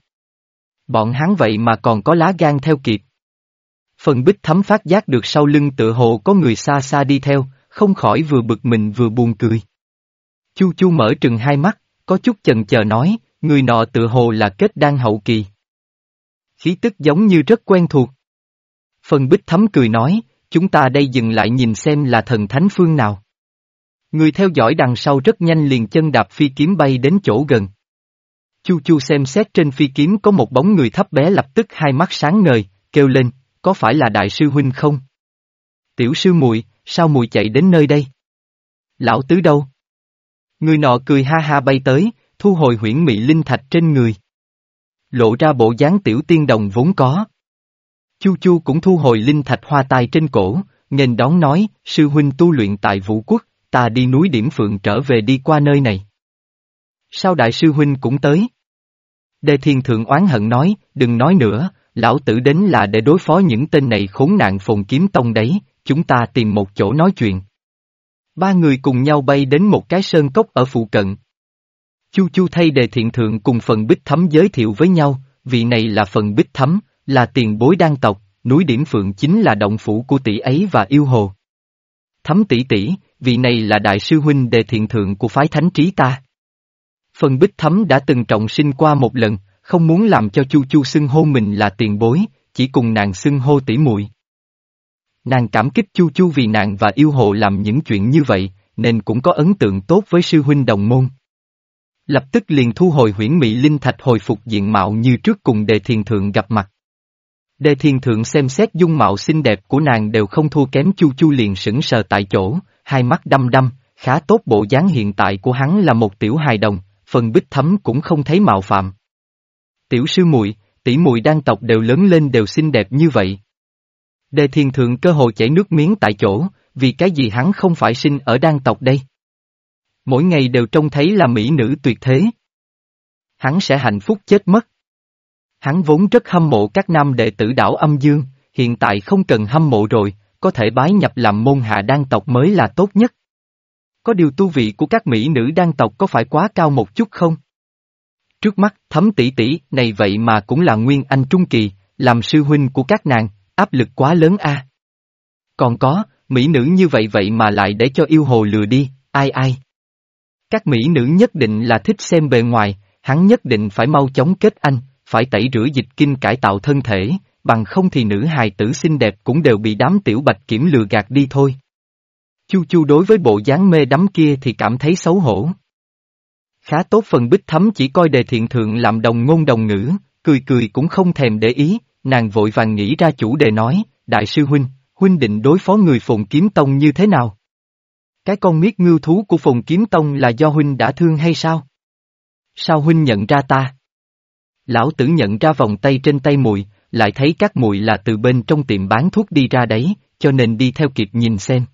Bọn hắn vậy mà còn có lá gan theo kịp. Phần bích thấm phát giác được sau lưng tựa hồ có người xa xa đi theo, không khỏi vừa bực mình vừa buồn cười. Chu chu mở trừng hai mắt, có chút chần chờ nói, người nọ tựa hồ là kết đan hậu kỳ. Khí tức giống như rất quen thuộc. Phần bích thấm cười nói, chúng ta đây dừng lại nhìn xem là thần thánh phương nào. Người theo dõi đằng sau rất nhanh liền chân đạp phi kiếm bay đến chỗ gần. Chu chu xem xét trên phi kiếm có một bóng người thấp bé lập tức hai mắt sáng ngời, kêu lên, có phải là đại sư huynh không? Tiểu sư muội, sao muội chạy đến nơi đây? Lão tứ đâu? Người nọ cười ha ha bay tới, thu hồi huyễn mị linh thạch trên người. Lộ ra bộ dáng tiểu tiên đồng vốn có. Chu Chu cũng thu hồi linh thạch hoa tai trên cổ, nghênh đón nói, sư huynh tu luyện tại vũ quốc, ta đi núi điểm phượng trở về đi qua nơi này. Sao đại sư huynh cũng tới? Đề thiên thượng oán hận nói, đừng nói nữa, lão tử đến là để đối phó những tên này khốn nạn phồn kiếm tông đấy, chúng ta tìm một chỗ nói chuyện. Ba người cùng nhau bay đến một cái sơn cốc ở phụ cận. Chu Chu thay đề thiện thượng cùng phần bích thấm giới thiệu với nhau, vị này là phần bích thấm, là tiền bối đan tộc, núi điểm phượng chính là động phủ của tỷ ấy và yêu hồ. Thấm tỷ tỷ, vị này là đại sư huynh đề thiện thượng của phái thánh trí ta. Phần bích thấm đã từng trọng sinh qua một lần, không muốn làm cho Chu Chu xưng hô mình là tiền bối, chỉ cùng nàng xưng hô tỷ muội. nàng cảm kích Chu Chu vì nàng và yêu hộ làm những chuyện như vậy, nên cũng có ấn tượng tốt với sư huynh đồng môn. Lập tức liền thu hồi huyễn mỹ linh thạch hồi phục diện mạo như trước cùng đề thiền thượng gặp mặt. Đề thiền thượng xem xét dung mạo xinh đẹp của nàng đều không thua kém Chu Chu liền sững sờ tại chỗ, hai mắt đăm đăm, khá tốt bộ dáng hiện tại của hắn là một tiểu hài đồng, phần bích thấm cũng không thấy mạo phạm. Tiểu sư muội, tỷ muội đan tộc đều lớn lên đều xinh đẹp như vậy. Đề thiền thượng cơ hội chảy nước miếng tại chỗ, vì cái gì hắn không phải sinh ở đan tộc đây? Mỗi ngày đều trông thấy là mỹ nữ tuyệt thế. Hắn sẽ hạnh phúc chết mất. Hắn vốn rất hâm mộ các nam đệ tử đảo âm dương, hiện tại không cần hâm mộ rồi, có thể bái nhập làm môn hạ đan tộc mới là tốt nhất. Có điều tu vị của các mỹ nữ đan tộc có phải quá cao một chút không? Trước mắt, thấm tỷ tỷ, này vậy mà cũng là nguyên anh trung kỳ, làm sư huynh của các nàng, áp lực quá lớn a. Còn có, mỹ nữ như vậy vậy mà lại để cho yêu hồ lừa đi, ai ai. Các mỹ nữ nhất định là thích xem bề ngoài, hắn nhất định phải mau chóng kết anh, phải tẩy rửa dịch kinh cải tạo thân thể, bằng không thì nữ hài tử xinh đẹp cũng đều bị đám tiểu bạch kiểm lừa gạt đi thôi. Chu Chu đối với bộ dáng mê đắm kia thì cảm thấy xấu hổ. Khá tốt phần bích thấm chỉ coi đề thiện thượng làm đồng ngôn đồng ngữ, cười cười cũng không thèm để ý, nàng vội vàng nghĩ ra chủ đề nói, đại sư huynh, huynh định đối phó người phồn kiếm tông như thế nào? Cái con miết ngưu thú của phồn kiếm tông là do huynh đã thương hay sao? Sao huynh nhận ra ta? Lão tử nhận ra vòng tay trên tay mùi, lại thấy các mùi là từ bên trong tiệm bán thuốc đi ra đấy, cho nên đi theo kịp nhìn xem.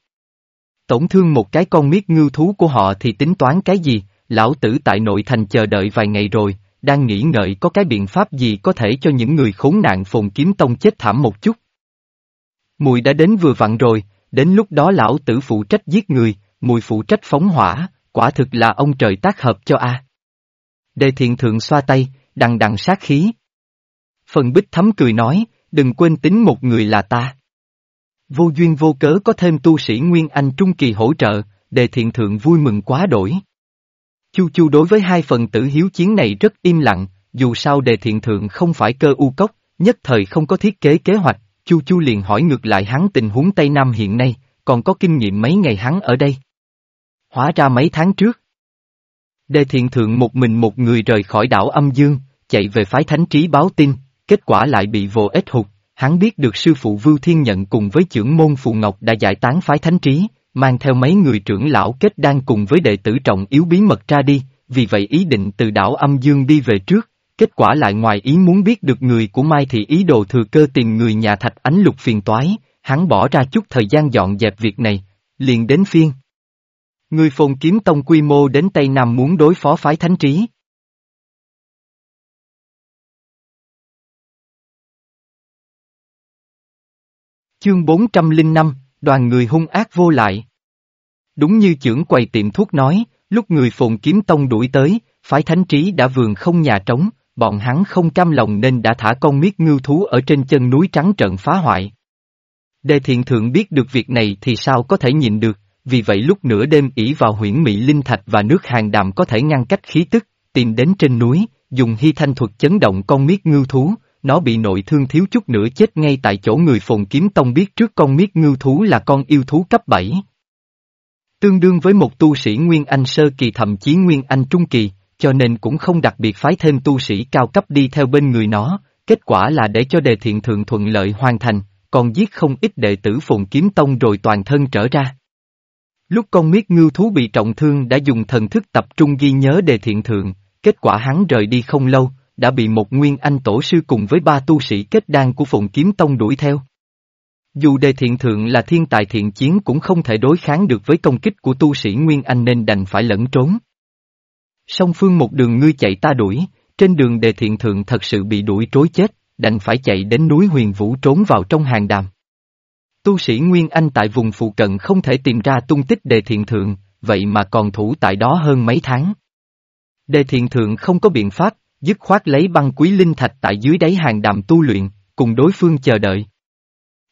Tổn thương một cái con miết ngưu thú của họ thì tính toán cái gì, lão tử tại nội thành chờ đợi vài ngày rồi, đang nghĩ ngợi có cái biện pháp gì có thể cho những người khốn nạn phồn kiếm tông chết thảm một chút. Mùi đã đến vừa vặn rồi, đến lúc đó lão tử phụ trách giết người, mùi phụ trách phóng hỏa, quả thực là ông trời tác hợp cho a. Đề thiện thượng xoa tay, đằng đằng sát khí. Phần bích thấm cười nói, đừng quên tính một người là ta. Vô duyên vô cớ có thêm tu sĩ Nguyên Anh Trung Kỳ hỗ trợ, đề thiện thượng vui mừng quá đổi. Chu Chu đối với hai phần tử hiếu chiến này rất im lặng, dù sao đề thiện thượng không phải cơ u cốc, nhất thời không có thiết kế kế hoạch, Chu Chu liền hỏi ngược lại hắn tình huống Tây Nam hiện nay, còn có kinh nghiệm mấy ngày hắn ở đây. Hóa ra mấy tháng trước. Đề thiện thượng một mình một người rời khỏi đảo âm dương, chạy về phái thánh trí báo tin, kết quả lại bị vô ích hụt, hắn biết được sư phụ Vưu Thiên Nhận cùng với trưởng môn Phù Ngọc đã giải tán phái thánh trí, mang theo mấy người trưởng lão kết đang cùng với đệ tử trọng yếu bí mật ra đi, vì vậy ý định từ đảo âm dương đi về trước, kết quả lại ngoài ý muốn biết được người của Mai thì ý đồ thừa cơ tìm người nhà thạch ánh lục phiền toái, hắn bỏ ra chút thời gian dọn dẹp việc này, liền đến phiên. Người phồn kiếm tông quy mô đến Tây Nam muốn đối phó phái thánh trí. Chương 405, đoàn người hung ác vô lại. Đúng như trưởng quầy tiệm thuốc nói, lúc người phồn kiếm tông đuổi tới, phái thánh trí đã vườn không nhà trống, bọn hắn không cam lòng nên đã thả con miết ngưu thú ở trên chân núi trắng trận phá hoại. Đề thiện thượng biết được việc này thì sao có thể nhịn được, vì vậy lúc nửa đêm ỉ vào huyễn mỹ linh thạch và nước hàng đàm có thể ngăn cách khí tức, tìm đến trên núi, dùng hy thanh thuật chấn động con miết ngưu thú, nó bị nội thương thiếu chút nữa chết ngay tại chỗ người phồn kiếm tông biết trước con miết ngưu thú là con yêu thú cấp 7. Tương đương với một tu sĩ Nguyên Anh sơ kỳ thậm chí Nguyên Anh trung kỳ, cho nên cũng không đặc biệt phái thêm tu sĩ cao cấp đi theo bên người nó, kết quả là để cho đề thiện thượng thuận lợi hoàn thành, còn giết không ít đệ tử phồn kiếm tông rồi toàn thân trở ra. Lúc con miết ngưu thú bị trọng thương đã dùng thần thức tập trung ghi nhớ đề thiện thượng, kết quả hắn rời đi không lâu, đã bị một nguyên anh tổ sư cùng với ba tu sĩ kết đan của Phụng Kiếm Tông đuổi theo. Dù đề thiện thượng là thiên tài thiện chiến cũng không thể đối kháng được với công kích của tu sĩ Nguyên Anh nên đành phải lẫn trốn. Song phương một đường ngươi chạy ta đuổi, trên đường đề thiện thượng thật sự bị đuổi trối chết, đành phải chạy đến núi huyền vũ trốn vào trong hàng đàm. Tu sĩ Nguyên Anh tại vùng phụ cận không thể tìm ra tung tích đề thiện thượng, vậy mà còn thủ tại đó hơn mấy tháng. Đề thiện thượng không có biện pháp, dứt khoát lấy băng quý linh thạch tại dưới đáy hàng đàm tu luyện, cùng đối phương chờ đợi.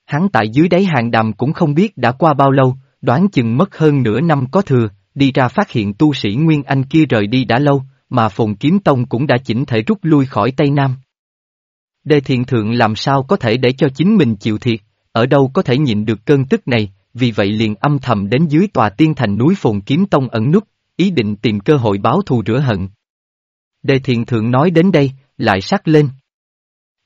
Hắn tại dưới đáy hàng đàm cũng không biết đã qua bao lâu, đoán chừng mất hơn nửa năm có thừa, đi ra phát hiện tu sĩ Nguyên Anh kia rời đi đã lâu, mà Phồn Kiếm Tông cũng đã chỉnh thể rút lui khỏi Tây Nam. Đề thiện thượng làm sao có thể để cho chính mình chịu thiệt, ở đâu có thể nhịn được cơn tức này, vì vậy liền âm thầm đến dưới tòa tiên thành núi Phồn Kiếm Tông ẩn nút, ý định tìm cơ hội báo thù rửa hận. Đề thiện thượng nói đến đây, lại sắc lên.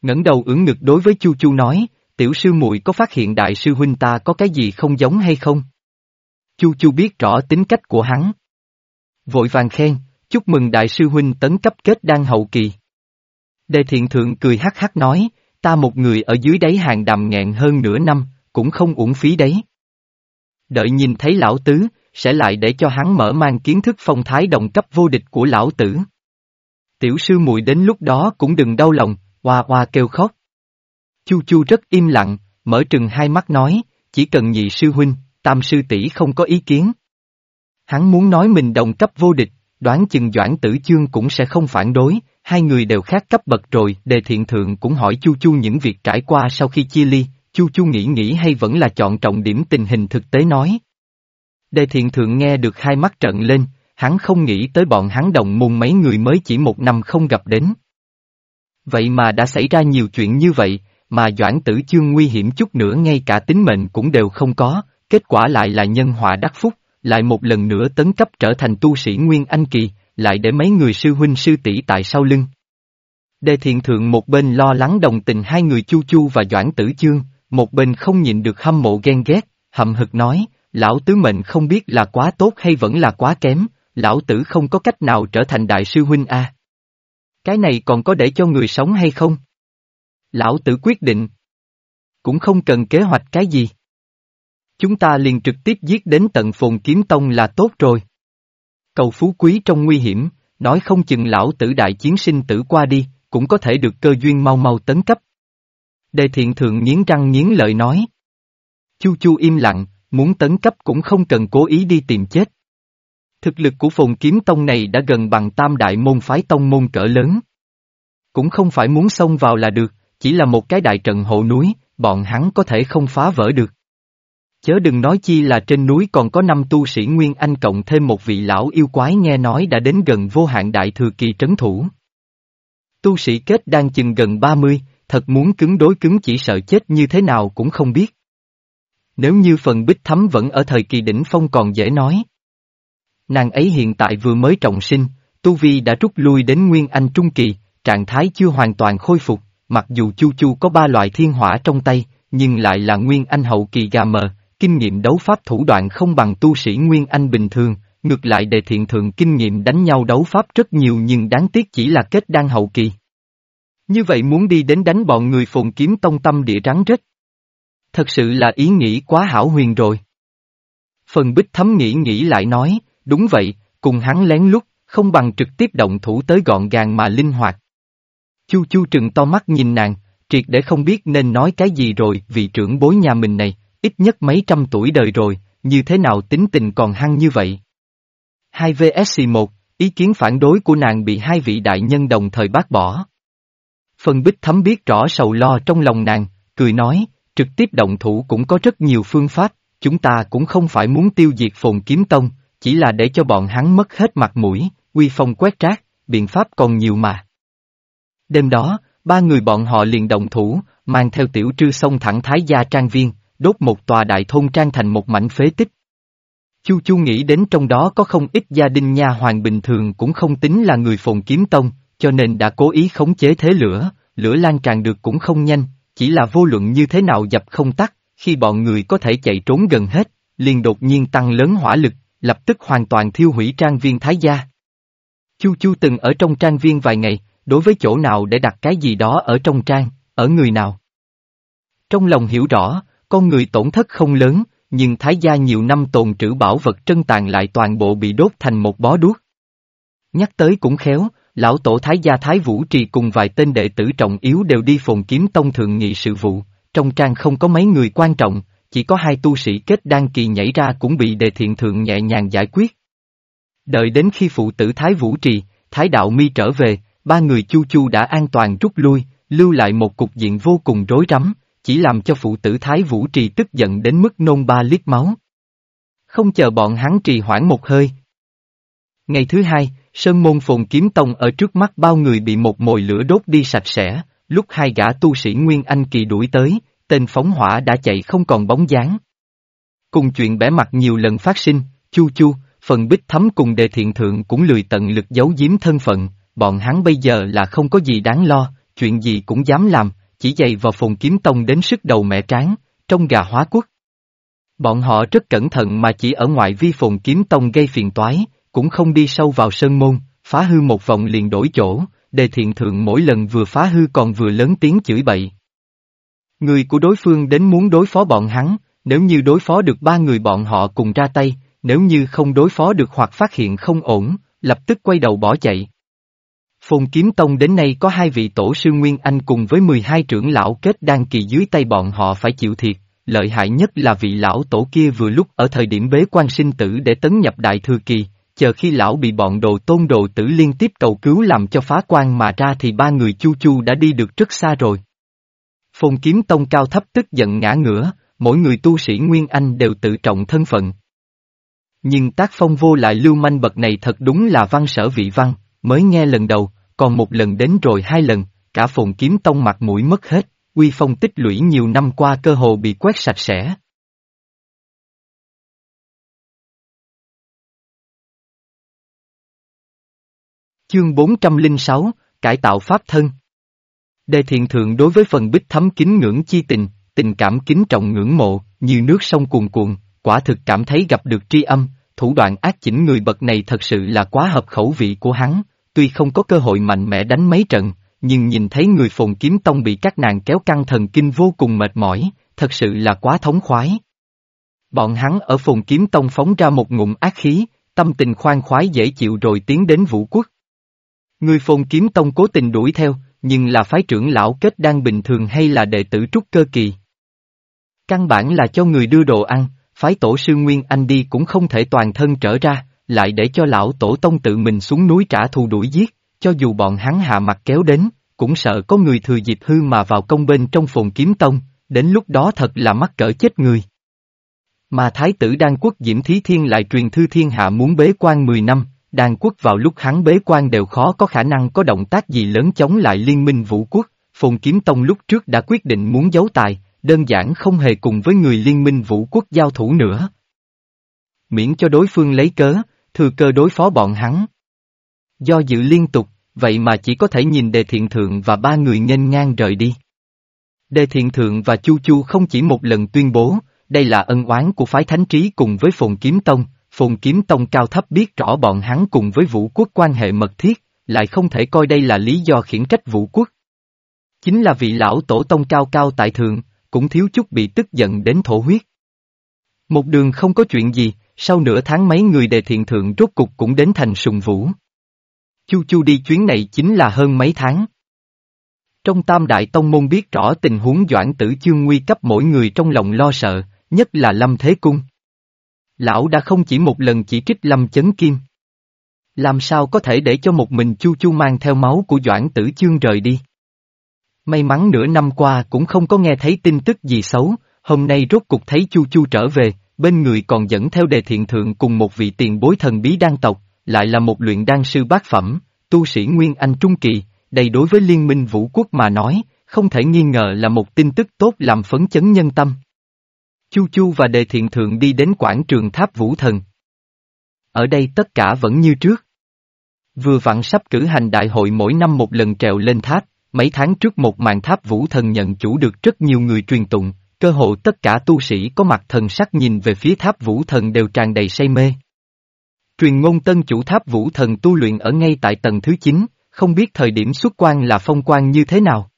ngẩng đầu ưỡn ngực đối với Chu Chu nói, tiểu sư muội có phát hiện đại sư huynh ta có cái gì không giống hay không? Chu Chu biết rõ tính cách của hắn. Vội vàng khen, chúc mừng đại sư huynh tấn cấp kết đang hậu kỳ. Đề thiện thượng cười hắc hắc nói, ta một người ở dưới đáy hàng đàm nghẹn hơn nửa năm, cũng không uổng phí đấy. Đợi nhìn thấy lão tứ, sẽ lại để cho hắn mở mang kiến thức phong thái đồng cấp vô địch của lão tử. Tiểu sư muội đến lúc đó cũng đừng đau lòng, hoa hoa kêu khóc. Chu Chu rất im lặng, mở trừng hai mắt nói, chỉ cần nhị sư huynh, tam sư tỷ không có ý kiến. Hắn muốn nói mình đồng cấp vô địch, đoán chừng Doãn Tử Chương cũng sẽ không phản đối, hai người đều khác cấp bậc rồi, đề thiện thượng cũng hỏi Chu Chu những việc trải qua sau khi chia ly, Chu Chu nghĩ nghĩ hay vẫn là chọn trọng điểm tình hình thực tế nói. Đề thiện thượng nghe được hai mắt trận lên, hắn không nghĩ tới bọn hắn đồng môn mấy người mới chỉ một năm không gặp đến. Vậy mà đã xảy ra nhiều chuyện như vậy, mà Doãn Tử Chương nguy hiểm chút nữa ngay cả tính mệnh cũng đều không có, kết quả lại là nhân họa đắc phúc, lại một lần nữa tấn cấp trở thành tu sĩ Nguyên Anh Kỳ, lại để mấy người sư huynh sư tỷ tại sau lưng. Đề thiện thượng một bên lo lắng đồng tình hai người Chu Chu và Doãn Tử Chương, một bên không nhịn được hâm mộ ghen ghét, hậm hực nói, lão tứ mệnh không biết là quá tốt hay vẫn là quá kém, lão tử không có cách nào trở thành đại sư huynh a. Cái này còn có để cho người sống hay không? Lão tử quyết định. Cũng không cần kế hoạch cái gì. Chúng ta liền trực tiếp giết đến tận phồn kiếm tông là tốt rồi. Cầu phú quý trong nguy hiểm, nói không chừng lão tử đại chiến sinh tử qua đi, cũng có thể được cơ duyên mau mau tấn cấp. Đề thiện thượng nghiến răng nghiến lợi nói. Chu chu im lặng, muốn tấn cấp cũng không cần cố ý đi tìm chết. Thực lực của phồn kiếm tông này đã gần bằng tam đại môn phái tông môn cỡ lớn. Cũng không phải muốn xông vào là được, chỉ là một cái đại trận hộ núi, bọn hắn có thể không phá vỡ được. Chớ đừng nói chi là trên núi còn có năm tu sĩ Nguyên Anh cộng thêm một vị lão yêu quái nghe nói đã đến gần vô hạn đại thừa kỳ trấn thủ. Tu sĩ kết đang chừng gần 30, thật muốn cứng đối cứng chỉ sợ chết như thế nào cũng không biết. Nếu như phần bích thấm vẫn ở thời kỳ đỉnh phong còn dễ nói. Nàng ấy hiện tại vừa mới trọng sinh, Tu Vi đã rút lui đến Nguyên Anh Trung Kỳ, trạng thái chưa hoàn toàn khôi phục, mặc dù Chu Chu có ba loại thiên hỏa trong tay, nhưng lại là Nguyên Anh hậu kỳ gà mờ, kinh nghiệm đấu pháp thủ đoạn không bằng tu sĩ Nguyên Anh bình thường, ngược lại đề thiện thượng kinh nghiệm đánh nhau đấu pháp rất nhiều nhưng đáng tiếc chỉ là kết đan hậu kỳ. Như vậy muốn đi đến đánh bọn người phồn kiếm tông tâm địa rắn rết. Thật sự là ý nghĩ quá hảo huyền rồi. Phần bích thấm nghĩ nghĩ lại nói, đúng vậy, cùng hắn lén lút, không bằng trực tiếp động thủ tới gọn gàng mà linh hoạt. Chu chu trừng to mắt nhìn nàng, triệt để không biết nên nói cái gì rồi vì trưởng bối nhà mình này, ít nhất mấy trăm tuổi đời rồi, như thế nào tính tình còn hăng như vậy. 2 vs 1, ý kiến phản đối của nàng bị hai vị đại nhân đồng thời bác bỏ. Phần bích thấm biết rõ sầu lo trong lòng nàng, cười nói, trực tiếp động thủ cũng có rất nhiều phương pháp, chúng ta cũng không phải muốn tiêu diệt phồn kiếm tông, chỉ là để cho bọn hắn mất hết mặt mũi, quy phong quét rác, biện pháp còn nhiều mà. Đêm đó, ba người bọn họ liền động thủ, mang theo tiểu trư sông thẳng Thái Gia Trang Viên, đốt một tòa đại thôn trang thành một mảnh phế tích. Chu Chu nghĩ đến trong đó có không ít gia đình nha hoàng bình thường cũng không tính là người phồn kiếm tông, cho nên đã cố ý khống chế thế lửa, lửa lan tràn được cũng không nhanh, chỉ là vô luận như thế nào dập không tắt, khi bọn người có thể chạy trốn gần hết, liền đột nhiên tăng lớn hỏa lực, lập tức hoàn toàn thiêu hủy trang viên Thái Gia. Chu Chu từng ở trong trang viên vài ngày, đối với chỗ nào để đặt cái gì đó ở trong trang, ở người nào. Trong lòng hiểu rõ, con người tổn thất không lớn, nhưng Thái gia nhiều năm tồn trữ bảo vật trân tàn lại toàn bộ bị đốt thành một bó đuốc. Nhắc tới cũng khéo, lão tổ Thái gia Thái Vũ Trì cùng vài tên đệ tử trọng yếu đều đi phồn kiếm tông thượng nghị sự vụ, trong trang không có mấy người quan trọng, chỉ có hai tu sĩ kết đan kỳ nhảy ra cũng bị đề thiện thượng nhẹ nhàng giải quyết. Đợi đến khi phụ tử Thái Vũ Trì, Thái Đạo Mi trở về, ba người chu chu đã an toàn rút lui, lưu lại một cục diện vô cùng rối rắm, chỉ làm cho phụ tử Thái Vũ Trì tức giận đến mức nôn ba lít máu. Không chờ bọn hắn trì hoãn một hơi. Ngày thứ hai, Sơn Môn Phồn Kiếm Tông ở trước mắt bao người bị một mồi lửa đốt đi sạch sẽ, lúc hai gã tu sĩ Nguyên Anh Kỳ đuổi tới, tên phóng hỏa đã chạy không còn bóng dáng. Cùng chuyện bẻ mặt nhiều lần phát sinh, chu chu, phần bích thấm cùng đề thiện thượng cũng lười tận lực giấu giếm thân phận, bọn hắn bây giờ là không có gì đáng lo, chuyện gì cũng dám làm, chỉ dày vào phòng kiếm tông đến sức đầu mẹ tráng, trong gà hóa quốc. Bọn họ rất cẩn thận mà chỉ ở ngoại vi phồn kiếm tông gây phiền toái, cũng không đi sâu vào sơn môn, phá hư một vòng liền đổi chỗ, đề thiện thượng mỗi lần vừa phá hư còn vừa lớn tiếng chửi bậy. Người của đối phương đến muốn đối phó bọn hắn, nếu như đối phó được ba người bọn họ cùng ra tay, nếu như không đối phó được hoặc phát hiện không ổn, lập tức quay đầu bỏ chạy. Phùng Kiếm Tông đến nay có hai vị tổ sư Nguyên Anh cùng với 12 trưởng lão kết đan kỳ dưới tay bọn họ phải chịu thiệt, lợi hại nhất là vị lão tổ kia vừa lúc ở thời điểm bế quan sinh tử để tấn nhập đại thừa kỳ, chờ khi lão bị bọn đồ tôn đồ tử liên tiếp cầu cứu làm cho phá quan mà ra thì ba người chu chu đã đi được rất xa rồi. Phồn Kiếm Tông cao thấp tức giận ngã ngửa, mỗi người tu sĩ Nguyên Anh đều tự trọng thân phận. Nhưng tác phong vô lại lưu manh bậc này thật đúng là văn sở vị văn, mới nghe lần đầu, còn một lần đến rồi hai lần, cả phồn kiếm tông mặt mũi mất hết, uy phong tích lũy nhiều năm qua cơ hồ bị quét sạch sẽ. Chương 406, Cải tạo Pháp thân Đề thiện thượng đối với phần bích thấm kính ngưỡng chi tình, tình cảm kính trọng ngưỡng mộ, như nước sông cuồn cuộn, quả thực cảm thấy gặp được tri âm, thủ đoạn ác chỉnh người bậc này thật sự là quá hợp khẩu vị của hắn, tuy không có cơ hội mạnh mẽ đánh mấy trận, nhưng nhìn thấy người phồn kiếm tông bị các nàng kéo căng thần kinh vô cùng mệt mỏi, thật sự là quá thống khoái. Bọn hắn ở phồn kiếm tông phóng ra một ngụm ác khí, tâm tình khoan khoái dễ chịu rồi tiến đến vũ quốc. Người phồn kiếm tông cố tình đuổi theo, nhưng là phái trưởng lão kết đang bình thường hay là đệ tử trúc cơ kỳ. Căn bản là cho người đưa đồ ăn, phái tổ sư Nguyên Anh đi cũng không thể toàn thân trở ra, lại để cho lão tổ tông tự mình xuống núi trả thù đuổi giết, cho dù bọn hắn hạ mặt kéo đến, cũng sợ có người thừa dịp hư mà vào công bên trong phồn kiếm tông, đến lúc đó thật là mắc cỡ chết người. Mà thái tử Đan Quốc Diễm Thí Thiên lại truyền thư thiên hạ muốn bế quan 10 năm, Đan Quốc vào lúc hắn bế quan đều khó có khả năng có động tác gì lớn chống lại liên minh vũ quốc, phồn kiếm tông lúc trước đã quyết định muốn giấu tài, đơn giản không hề cùng với người liên minh vũ quốc giao thủ nữa. Miễn cho đối phương lấy cớ, thừa cơ đối phó bọn hắn. Do dự liên tục, vậy mà chỉ có thể nhìn đề thiện thượng và ba người nghênh ngang rời đi. Đề thiện thượng và Chu Chu không chỉ một lần tuyên bố, đây là ân oán của phái thánh trí cùng với phồn kiếm tông, phồn kiếm tông cao thấp biết rõ bọn hắn cùng với vũ quốc quan hệ mật thiết, lại không thể coi đây là lý do khiển trách vũ quốc. Chính là vị lão tổ tông cao cao tại thượng, cũng thiếu chút bị tức giận đến thổ huyết. Một đường không có chuyện gì, sau nửa tháng mấy người đề thiện thượng rốt cục cũng đến thành sùng vũ. Chu Chu đi chuyến này chính là hơn mấy tháng. Trong tam đại tông môn biết rõ tình huống doãn tử chương nguy cấp mỗi người trong lòng lo sợ, nhất là Lâm Thế Cung. Lão đã không chỉ một lần chỉ trích Lâm Chấn Kim. Làm sao có thể để cho một mình Chu Chu mang theo máu của doãn tử chương rời đi. May mắn nửa năm qua cũng không có nghe thấy tin tức gì xấu, hôm nay rốt cục thấy Chu Chu trở về, bên người còn dẫn theo đề thiện thượng cùng một vị tiền bối thần bí đan tộc, lại là một luyện đan sư bát phẩm, tu sĩ Nguyên Anh Trung Kỳ, đây đối với liên minh vũ quốc mà nói, không thể nghi ngờ là một tin tức tốt làm phấn chấn nhân tâm. Chu Chu và đề thiện thượng đi đến quảng trường tháp vũ thần. Ở đây tất cả vẫn như trước. Vừa vặn sắp cử hành đại hội mỗi năm một lần trèo lên tháp, mấy tháng trước một màn tháp vũ thần nhận chủ được rất nhiều người truyền tụng, cơ hội tất cả tu sĩ có mặt thần sắc nhìn về phía tháp vũ thần đều tràn đầy say mê. Truyền ngôn tân chủ tháp vũ thần tu luyện ở ngay tại tầng thứ 9, không biết thời điểm xuất quan là phong quan như thế nào.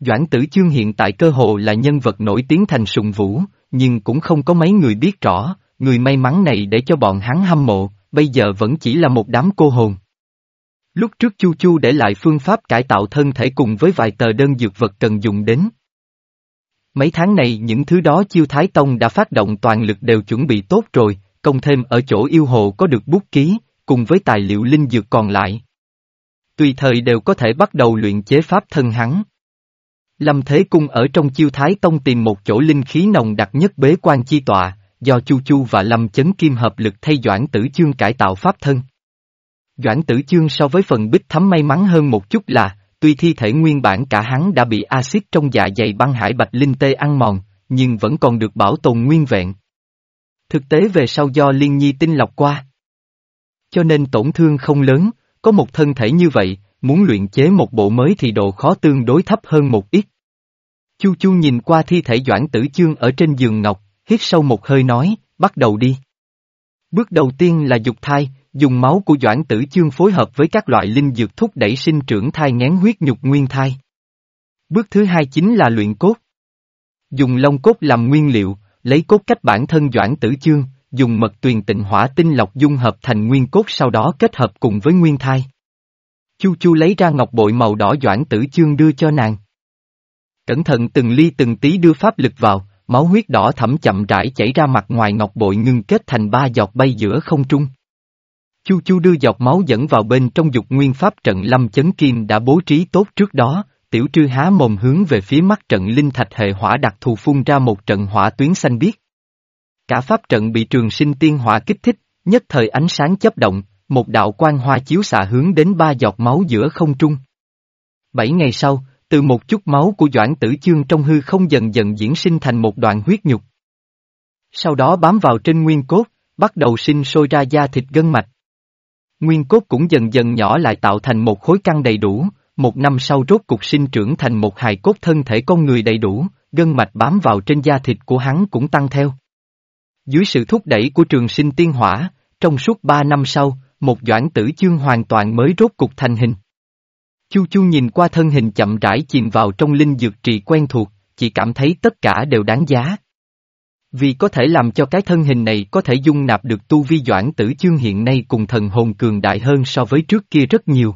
Doãn tử chương hiện tại cơ hồ là nhân vật nổi tiếng thành sùng vũ, nhưng cũng không có mấy người biết rõ, người may mắn này để cho bọn hắn hâm mộ, bây giờ vẫn chỉ là một đám cô hồn. Lúc trước Chu Chu để lại phương pháp cải tạo thân thể cùng với vài tờ đơn dược vật cần dùng đến. Mấy tháng này những thứ đó Chiêu Thái Tông đã phát động toàn lực đều chuẩn bị tốt rồi, công thêm ở chỗ yêu hồ có được bút ký, cùng với tài liệu linh dược còn lại. Tùy thời đều có thể bắt đầu luyện chế pháp thân hắn. Lâm Thế Cung ở trong Chiêu Thái Tông tìm một chỗ linh khí nồng đặc nhất bế quan chi tọa, do Chu Chu và Lâm Chấn Kim hợp lực thay Doãn Tử Chương cải tạo pháp thân. Doãn Tử Chương so với phần bích thấm may mắn hơn một chút là, tuy thi thể nguyên bản cả hắn đã bị axit trong dạ dày băng hải bạch linh tê ăn mòn, nhưng vẫn còn được bảo tồn nguyên vẹn. Thực tế về sau do liên nhi tinh lọc qua. Cho nên tổn thương không lớn, có một thân thể như vậy, muốn luyện chế một bộ mới thì độ khó tương đối thấp hơn một ít. Chu Chu nhìn qua thi thể Doãn Tử Chương ở trên giường ngọc, hít sâu một hơi nói, bắt đầu đi. Bước đầu tiên là dục thai, dùng máu của Doãn Tử Chương phối hợp với các loại linh dược thúc đẩy sinh trưởng thai ngán huyết nhục nguyên thai. Bước thứ hai chính là luyện cốt. Dùng lông cốt làm nguyên liệu, lấy cốt cách bản thân Doãn Tử Chương, dùng mật tuyền tịnh hỏa tinh lọc dung hợp thành nguyên cốt sau đó kết hợp cùng với nguyên thai. Chu Chu lấy ra ngọc bội màu đỏ Doãn Tử Chương đưa cho nàng. Cẩn thận từng ly từng tí đưa pháp lực vào, máu huyết đỏ thẫm chậm rãi chảy ra mặt ngoài ngọc bội ngưng kết thành ba giọt bay giữa không trung. Chu Chu đưa giọt máu dẫn vào bên trong dục nguyên pháp trận lâm chấn kim đã bố trí tốt trước đó, tiểu trư há mồm hướng về phía mắt trận linh thạch hệ hỏa đặc thù phun ra một trận hỏa tuyến xanh biếc. Cả pháp trận bị trường sinh tiên hỏa kích thích, nhất thời ánh sáng chấp động, một đạo quang hoa chiếu xạ hướng đến ba giọt máu giữa không trung. Bảy ngày sau, từ một chút máu của Doãn Tử Chương trong hư không dần dần diễn sinh thành một đoạn huyết nhục. Sau đó bám vào trên nguyên cốt, bắt đầu sinh sôi ra da thịt gân mạch. Nguyên cốt cũng dần dần nhỏ lại tạo thành một khối căng đầy đủ, một năm sau rốt cục sinh trưởng thành một hài cốt thân thể con người đầy đủ, gân mạch bám vào trên da thịt của hắn cũng tăng theo. Dưới sự thúc đẩy của trường sinh tiên hỏa, trong suốt ba năm sau, một doãn tử chương hoàn toàn mới rốt cục thành hình. Chu Chu nhìn qua thân hình chậm rãi chìm vào trong linh dược trị quen thuộc, chỉ cảm thấy tất cả đều đáng giá. Vì có thể làm cho cái thân hình này có thể dung nạp được tu vi doãn tử chương hiện nay cùng thần hồn cường đại hơn so với trước kia rất nhiều.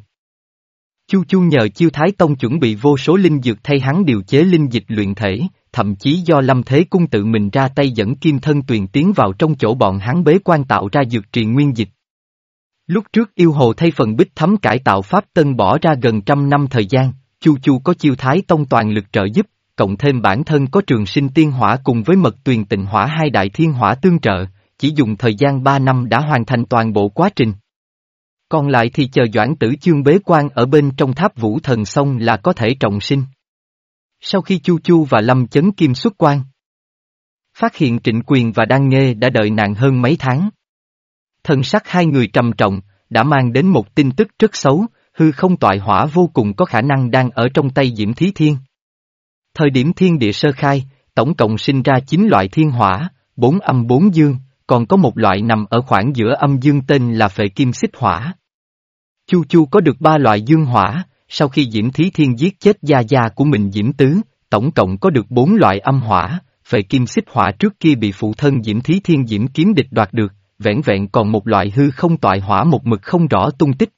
Chu Chu nhờ chiêu thái tông chuẩn bị vô số linh dược thay hắn điều chế linh dịch luyện thể, thậm chí do lâm thế cung tự mình ra tay dẫn kim thân tuyền tiến vào trong chỗ bọn hắn bế quan tạo ra dược trì nguyên dịch. Lúc trước yêu hồ thay phần bích thấm cải tạo pháp tân bỏ ra gần trăm năm thời gian, Chu Chu có chiêu thái tông toàn lực trợ giúp, cộng thêm bản thân có trường sinh tiên hỏa cùng với mật tuyền tịnh hỏa hai đại thiên hỏa tương trợ, chỉ dùng thời gian ba năm đã hoàn thành toàn bộ quá trình. Còn lại thì chờ Doãn Tử Chương bế quan ở bên trong tháp vũ thần xong là có thể trọng sinh. Sau khi Chu Chu và Lâm Chấn Kim xuất quan, phát hiện Trịnh Quyền và Đan Nghê đã đợi nàng hơn mấy tháng. Thân sắc hai người trầm trọng, đã mang đến một tin tức rất xấu, hư không toại hỏa vô cùng có khả năng đang ở trong tay Diễm Thí Thiên. Thời điểm thiên địa sơ khai, tổng cộng sinh ra 9 loại thiên hỏa, 4 âm 4 dương, còn có một loại nằm ở khoảng giữa âm dương tên là phệ kim xích hỏa. Chu Chu có được ba loại dương hỏa, sau khi Diễm Thí Thiên giết chết gia gia của mình Diễm Tứ, tổng cộng có được bốn loại âm hỏa, phệ kim xích hỏa trước kia bị phụ thân Diễm Thí Thiên Diễm kiếm địch đoạt được, vẻn vẹn còn một loại hư không toại hỏa một mực không rõ tung tích.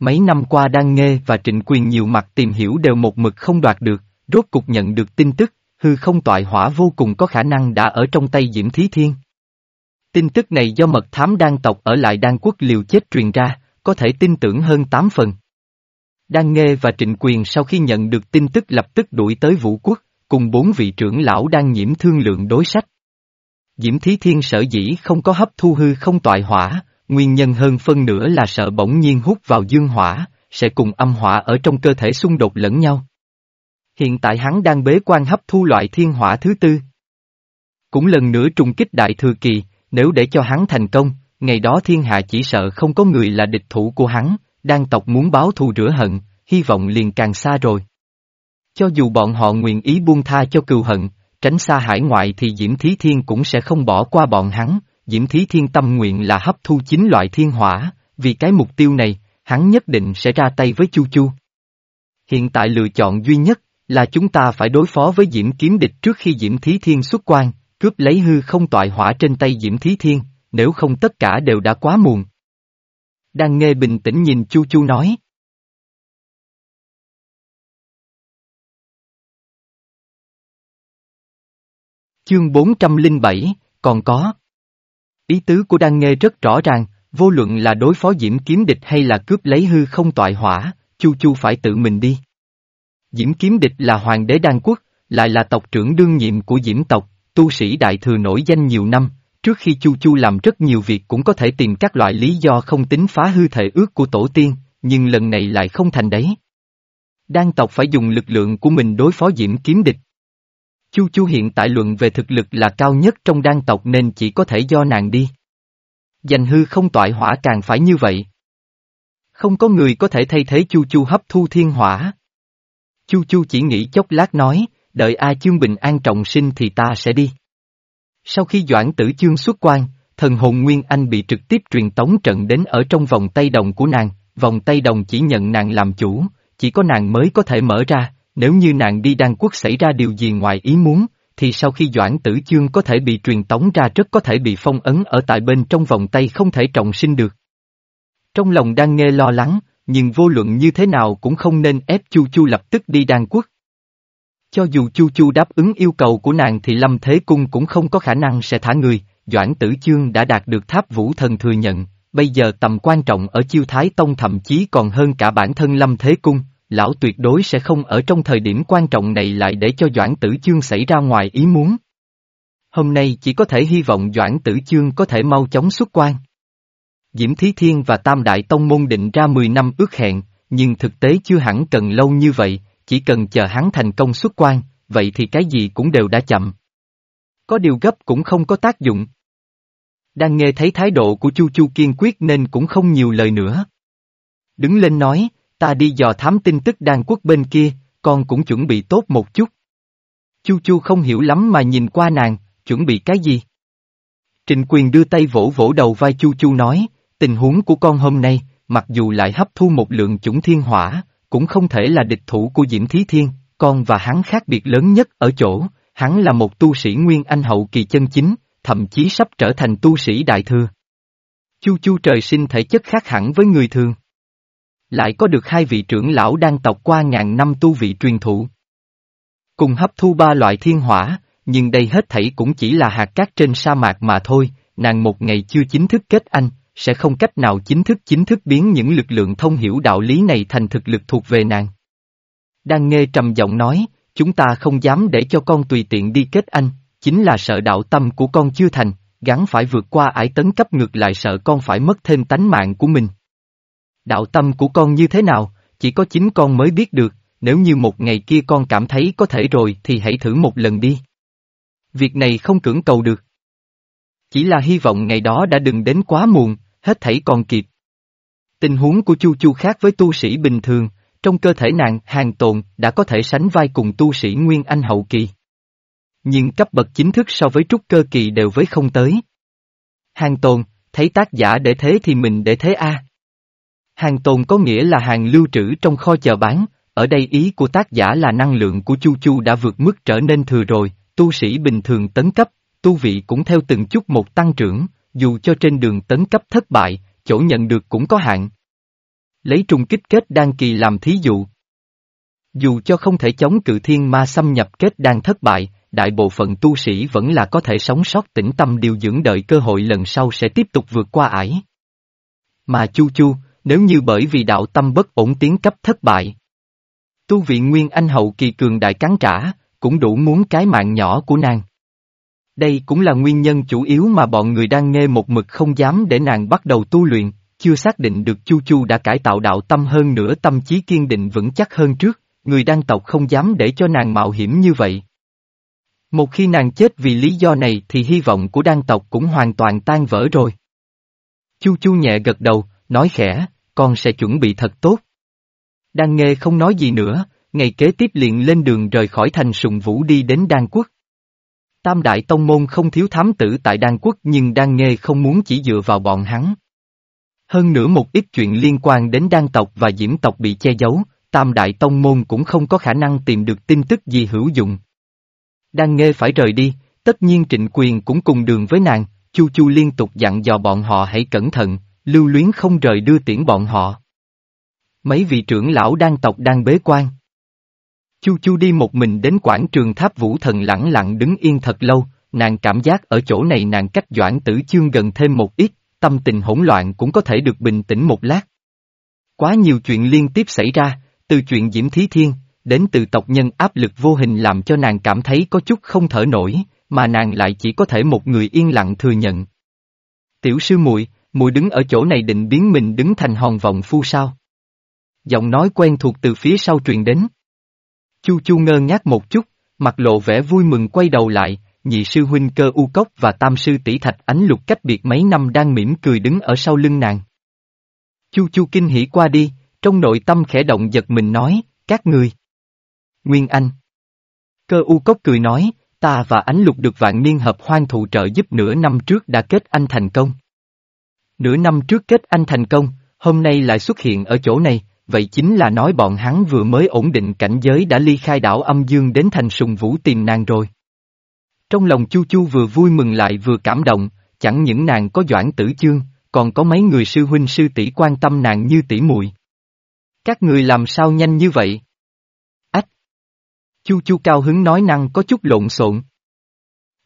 Mấy năm qua đang nghe và trịnh quyền nhiều mặt tìm hiểu đều một mực không đoạt được, rốt cục nhận được tin tức, hư không toại hỏa vô cùng có khả năng đã ở trong tay Diễm Thí Thiên. Tin tức này do mật thám đan tộc ở lại đan quốc liều chết truyền ra, có thể tin tưởng hơn 8 phần. Đan Nghê và Trịnh Quyền sau khi nhận được tin tức lập tức đuổi tới Vũ Quốc, cùng bốn vị trưởng lão đang nhiễm thương lượng đối sách. Diễm Thí Thiên sở dĩ không có hấp thu hư không toại hỏa, nguyên nhân hơn phân nửa là sợ bỗng nhiên hút vào dương hỏa, sẽ cùng âm hỏa ở trong cơ thể xung đột lẫn nhau. Hiện tại hắn đang bế quan hấp thu loại thiên hỏa thứ tư. Cũng lần nữa trùng kích đại thừa kỳ, nếu để cho hắn thành công, ngày đó thiên hạ chỉ sợ không có người là địch thủ của hắn, đang tộc muốn báo thù rửa hận, hy vọng liền càng xa rồi. Cho dù bọn họ nguyện ý buông tha cho cừu hận, tránh xa hải ngoại thì Diễm Thí Thiên cũng sẽ không bỏ qua bọn hắn, Diễm Thí Thiên tâm nguyện là hấp thu chín loại thiên hỏa, vì cái mục tiêu này, hắn nhất định sẽ ra tay với Chu Chu. Hiện tại lựa chọn duy nhất là chúng ta phải đối phó với Diễm Kiếm Địch trước khi Diễm Thí Thiên xuất quan, cướp lấy hư không toại hỏa trên tay Diễm Thí Thiên, nếu không tất cả đều đã quá muộn. Đang nghe bình tĩnh nhìn Chu Chu nói. Chương 407, còn có. Ý tứ của Đan Nghê rất rõ ràng, vô luận là đối phó Diễm Kiếm Địch hay là cướp lấy hư không toại hỏa, Chu Chu phải tự mình đi. Diễm Kiếm Địch là hoàng đế Đan Quốc, lại là tộc trưởng đương nhiệm của Diễm tộc, tu sĩ đại thừa nổi danh nhiều năm, trước khi Chu Chu làm rất nhiều việc cũng có thể tìm các loại lý do không tính phá hư thể ước của tổ tiên, nhưng lần này lại không thành đấy. Đan tộc phải dùng lực lượng của mình đối phó diễm kiếm địch. Chu Chu hiện tại luận về thực lực là cao nhất trong đan tộc nên chỉ có thể do nàng đi. Dành hư không toại hỏa càng phải như vậy. Không có người có thể thay thế Chu Chu hấp thu thiên hỏa. Chu Chu chỉ nghĩ chốc lát nói, đợi A Chương Bình an trọng sinh thì ta sẽ đi. Sau khi Doãn Tử Chương xuất quan, thần hồn Nguyên Anh bị trực tiếp truyền tống trận đến ở trong vòng tay đồng của nàng, vòng tay đồng chỉ nhận nàng làm chủ, chỉ có nàng mới có thể mở ra, nếu như nàng đi đan quốc xảy ra điều gì ngoài ý muốn, thì sau khi Doãn Tử Chương có thể bị truyền tống ra rất có thể bị phong ấn ở tại bên trong vòng tay không thể trọng sinh được. Trong lòng đang nghe lo lắng, nhưng vô luận như thế nào cũng không nên ép Chu Chu lập tức đi đan quốc. Cho dù Chu Chu đáp ứng yêu cầu của nàng thì Lâm Thế Cung cũng không có khả năng sẽ thả người, Doãn Tử Chương đã đạt được tháp vũ thần thừa nhận, bây giờ tầm quan trọng ở chiêu Thái Tông thậm chí còn hơn cả bản thân Lâm Thế Cung, lão tuyệt đối sẽ không ở trong thời điểm quan trọng này lại để cho Doãn Tử Chương xảy ra ngoài ý muốn. Hôm nay chỉ có thể hy vọng Doãn Tử Chương có thể mau chóng xuất quan. Diễm Thí Thiên và Tam Đại Tông môn định ra 10 năm ước hẹn, nhưng thực tế chưa hẳn cần lâu như vậy, chỉ cần chờ hắn thành công xuất quan, vậy thì cái gì cũng đều đã chậm. Có điều gấp cũng không có tác dụng. Đang nghe thấy thái độ của Chu Chu kiên quyết nên cũng không nhiều lời nữa. Đứng lên nói, ta đi dò thám tin tức đan quốc bên kia, con cũng chuẩn bị tốt một chút. Chu Chu không hiểu lắm mà nhìn qua nàng, chuẩn bị cái gì? Trịnh quyền đưa tay vỗ vỗ đầu vai Chu Chu nói, tình huống của con hôm nay, mặc dù lại hấp thu một lượng chủng thiên hỏa, cũng không thể là địch thủ của Diễm Thí Thiên, con và hắn khác biệt lớn nhất ở chỗ, hắn là một tu sĩ Nguyên Anh hậu kỳ chân chính, thậm chí sắp trở thành tu sĩ đại thừa. Chu Chu trời sinh thể chất khác hẳn với người thường. Lại có được hai vị trưởng lão đang tộc qua ngàn năm tu vị truyền thụ. Cùng hấp thu ba loại thiên hỏa, nhưng đây hết thảy cũng chỉ là hạt cát trên sa mạc mà thôi, nàng một ngày chưa chính thức kết anh, sẽ không cách nào chính thức chính thức biến những lực lượng thông hiểu đạo lý này thành thực lực thuộc về nàng. Đang nghe trầm giọng nói, chúng ta không dám để cho con tùy tiện đi kết anh, chính là sợ đạo tâm của con chưa thành, gắn phải vượt qua ải tấn cấp ngược lại sợ con phải mất thêm tánh mạng của mình. Đạo tâm của con như thế nào, chỉ có chính con mới biết được, nếu như một ngày kia con cảm thấy có thể rồi thì hãy thử một lần đi. Việc này không cưỡng cầu được. Chỉ là hy vọng ngày đó đã đừng đến quá muộn, hết thảy còn kịp. Tình huống của Chu Chu khác với tu sĩ bình thường, trong cơ thể nàng hàng tồn đã có thể sánh vai cùng tu sĩ Nguyên Anh hậu kỳ. Nhưng cấp bậc chính thức so với trúc cơ kỳ đều với không tới. Hàng tồn, thấy tác giả để thế thì mình để thế a. Hàng tồn có nghĩa là hàng lưu trữ trong kho chờ bán, ở đây ý của tác giả là năng lượng của Chu Chu đã vượt mức trở nên thừa rồi, tu sĩ bình thường tấn cấp, tu vị cũng theo từng chút một tăng trưởng, dù cho trên đường tấn cấp thất bại, chỗ nhận được cũng có hạn. Lấy trùng kích kết đan kỳ làm thí dụ. Dù cho không thể chống cự thiên ma xâm nhập kết đan thất bại, đại bộ phận tu sĩ vẫn là có thể sống sót tĩnh tâm điều dưỡng đợi cơ hội lần sau sẽ tiếp tục vượt qua ải. Mà chu chu, nếu như bởi vì đạo tâm bất ổn tiến cấp thất bại. Tu viện Nguyên Anh hậu kỳ cường đại cắn trả, cũng đủ muốn cái mạng nhỏ của nàng. Đây cũng là nguyên nhân chủ yếu mà bọn người đang nghe một mực không dám để nàng bắt đầu tu luyện, chưa xác định được Chu Chu đã cải tạo đạo tâm hơn nữa tâm trí kiên định vững chắc hơn trước, người đan tộc không dám để cho nàng mạo hiểm như vậy. Một khi nàng chết vì lý do này thì hy vọng của đan tộc cũng hoàn toàn tan vỡ rồi. Chu Chu nhẹ gật đầu, nói khẽ, con sẽ chuẩn bị thật tốt. Đan nghe không nói gì nữa, ngày kế tiếp liền lên đường rời khỏi thành sùng vũ đi đến đan quốc. Tam đại tông môn không thiếu thám tử tại đan quốc nhưng đan nghe không muốn chỉ dựa vào bọn hắn. Hơn nữa một ít chuyện liên quan đến đan tộc và diễm tộc bị che giấu, tam đại tông môn cũng không có khả năng tìm được tin tức gì hữu dụng. Đan nghe phải rời đi, tất nhiên trịnh quyền cũng cùng đường với nàng, Chu Chu liên tục dặn dò bọn họ hãy cẩn thận, lưu luyến không rời đưa tiễn bọn họ. Mấy vị trưởng lão đang tộc đang bế quan. Chu Chu đi một mình đến quảng trường tháp vũ thần lặng lặng đứng yên thật lâu, nàng cảm giác ở chỗ này nàng cách Doãn Tử Chương gần thêm một ít, tâm tình hỗn loạn cũng có thể được bình tĩnh một lát. Quá nhiều chuyện liên tiếp xảy ra, từ chuyện Diễm Thí Thiên, đến từ tộc nhân áp lực vô hình làm cho nàng cảm thấy có chút không thở nổi, mà nàng lại chỉ có thể một người yên lặng thừa nhận. Tiểu sư muội, muội đứng ở chỗ này định biến mình đứng thành hòn vọng phu sao? giọng nói quen thuộc từ phía sau truyền đến. Chu Chu ngơ ngác một chút, mặt lộ vẻ vui mừng quay đầu lại, nhị sư huynh cơ u cốc và tam sư tỷ thạch ánh lục cách biệt mấy năm đang mỉm cười đứng ở sau lưng nàng. Chu Chu kinh hỉ qua đi, trong nội tâm khẽ động giật mình nói, các người. Nguyên Anh. Cơ u cốc cười nói, ta và ánh lục được vạn niên hợp hoang thụ trợ giúp nửa năm trước đã kết anh thành công. Nửa năm trước kết anh thành công, hôm nay lại xuất hiện ở chỗ này, vậy chính là nói bọn hắn vừa mới ổn định cảnh giới đã ly khai đảo âm dương đến thành sùng vũ tìm nàng rồi. Trong lòng Chu Chu vừa vui mừng lại vừa cảm động, chẳng những nàng có doãn tử chương, còn có mấy người sư huynh sư tỷ quan tâm nàng như tỷ muội. Các người làm sao nhanh như vậy? Ách! Chu Chu cao hứng nói năng có chút lộn xộn.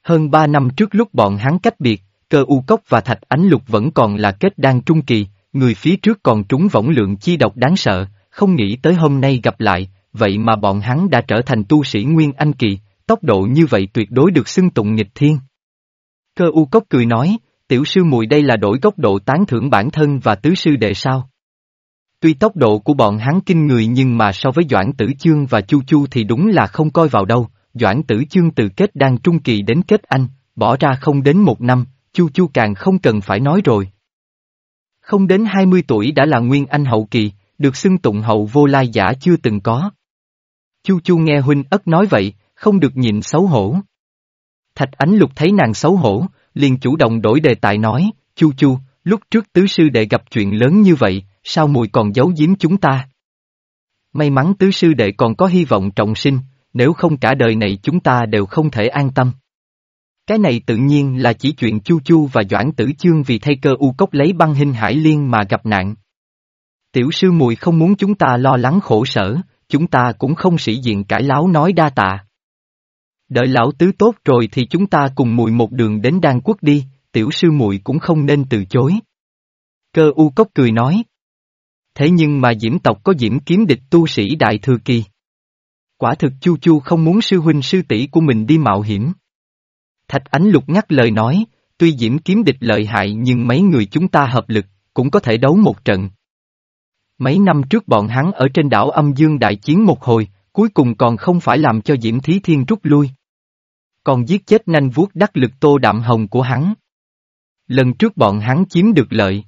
Hơn ba năm trước lúc bọn hắn cách biệt, cơ u cốc và thạch ánh lục vẫn còn là kết đan trung kỳ, người phía trước còn trúng võng lượng chi độc đáng sợ, không nghĩ tới hôm nay gặp lại, vậy mà bọn hắn đã trở thành tu sĩ Nguyên Anh Kỳ, tốc độ như vậy tuyệt đối được xưng tụng nghịch thiên. Cơ u cốc cười nói, tiểu sư mùi đây là đổi góc độ tán thưởng bản thân và tứ sư đệ sao. Tuy tốc độ của bọn hắn kinh người nhưng mà so với Doãn Tử Chương và Chu Chu thì đúng là không coi vào đâu, Doãn Tử Chương từ kết đan trung kỳ đến kết anh, bỏ ra không đến một năm, Chu Chu càng không cần phải nói rồi. Không đến 20 tuổi đã là Nguyên Anh hậu kỳ, được xưng tụng hậu vô lai giả chưa từng có. Chu Chu nghe huynh ất nói vậy, không được nhìn xấu hổ. Thạch Ánh Lục thấy nàng xấu hổ, liền chủ động đổi đề tài nói, Chu Chu, lúc trước tứ sư đệ gặp chuyện lớn như vậy, sao mùi còn giấu giếm chúng ta? May mắn tứ sư đệ còn có hy vọng trọng sinh, nếu không cả đời này chúng ta đều không thể an tâm. Cái này tự nhiên là chỉ chuyện Chu Chu và Doãn Tử Chương vì thay cơ u cốc lấy băng hình hải liên mà gặp nạn. Tiểu sư mùi không muốn chúng ta lo lắng khổ sở, chúng ta cũng không sĩ diện cãi láo nói đa tạ. Đợi lão tứ tốt rồi thì chúng ta cùng mùi một đường đến đan quốc đi, tiểu sư muội cũng không nên từ chối. Cơ u cốc cười nói. Thế nhưng mà diễm tộc có diễm kiếm địch tu sĩ đại thừa kỳ. Quả thực chu chu không muốn sư huynh sư tỷ của mình đi mạo hiểm. Thạch Ánh Lục ngắt lời nói, tuy diễm kiếm địch lợi hại nhưng mấy người chúng ta hợp lực, cũng có thể đấu một trận. Mấy năm trước bọn hắn ở trên đảo âm dương đại chiến một hồi, cuối cùng còn không phải làm cho Diễm Thí Thiên rút lui. Còn giết chết nanh vuốt đắc lực tô đạm hồng của hắn. Lần trước bọn hắn chiếm được lợi.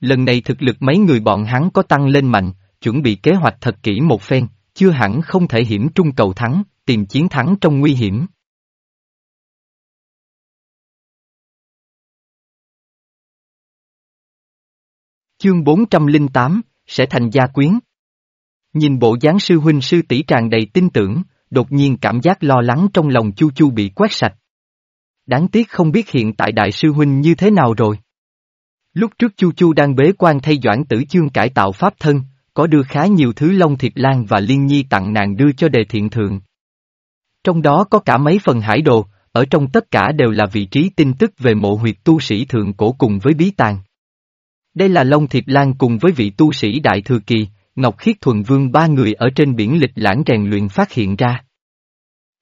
Lần này thực lực mấy người bọn hắn có tăng lên mạnh, chuẩn bị kế hoạch thật kỹ một phen, chưa hẳn không thể hiểm trung cầu thắng, tìm chiến thắng trong nguy hiểm. Chương 408, sẽ thành gia quyến. Nhìn bộ dáng sư huynh sư tỷ tràn đầy tin tưởng, đột nhiên cảm giác lo lắng trong lòng Chu Chu bị quét sạch. Đáng tiếc không biết hiện tại đại sư huynh như thế nào rồi. Lúc trước Chu Chu đang bế quan thay Doãn Tử Chương cải tạo pháp thân, có đưa khá nhiều thứ Long Thiệt Lan và Liên Nhi tặng nàng đưa cho đề thiện thượng. Trong đó có cả mấy phần hải đồ, ở trong tất cả đều là vị trí tin tức về mộ huyệt tu sĩ thượng cổ cùng với bí tàng. Đây là Long Thiệt Lan cùng với vị tu sĩ Đại Thừa Kỳ, Ngọc Khiết Thuần Vương ba người ở trên biển lịch lãng rèn luyện phát hiện ra.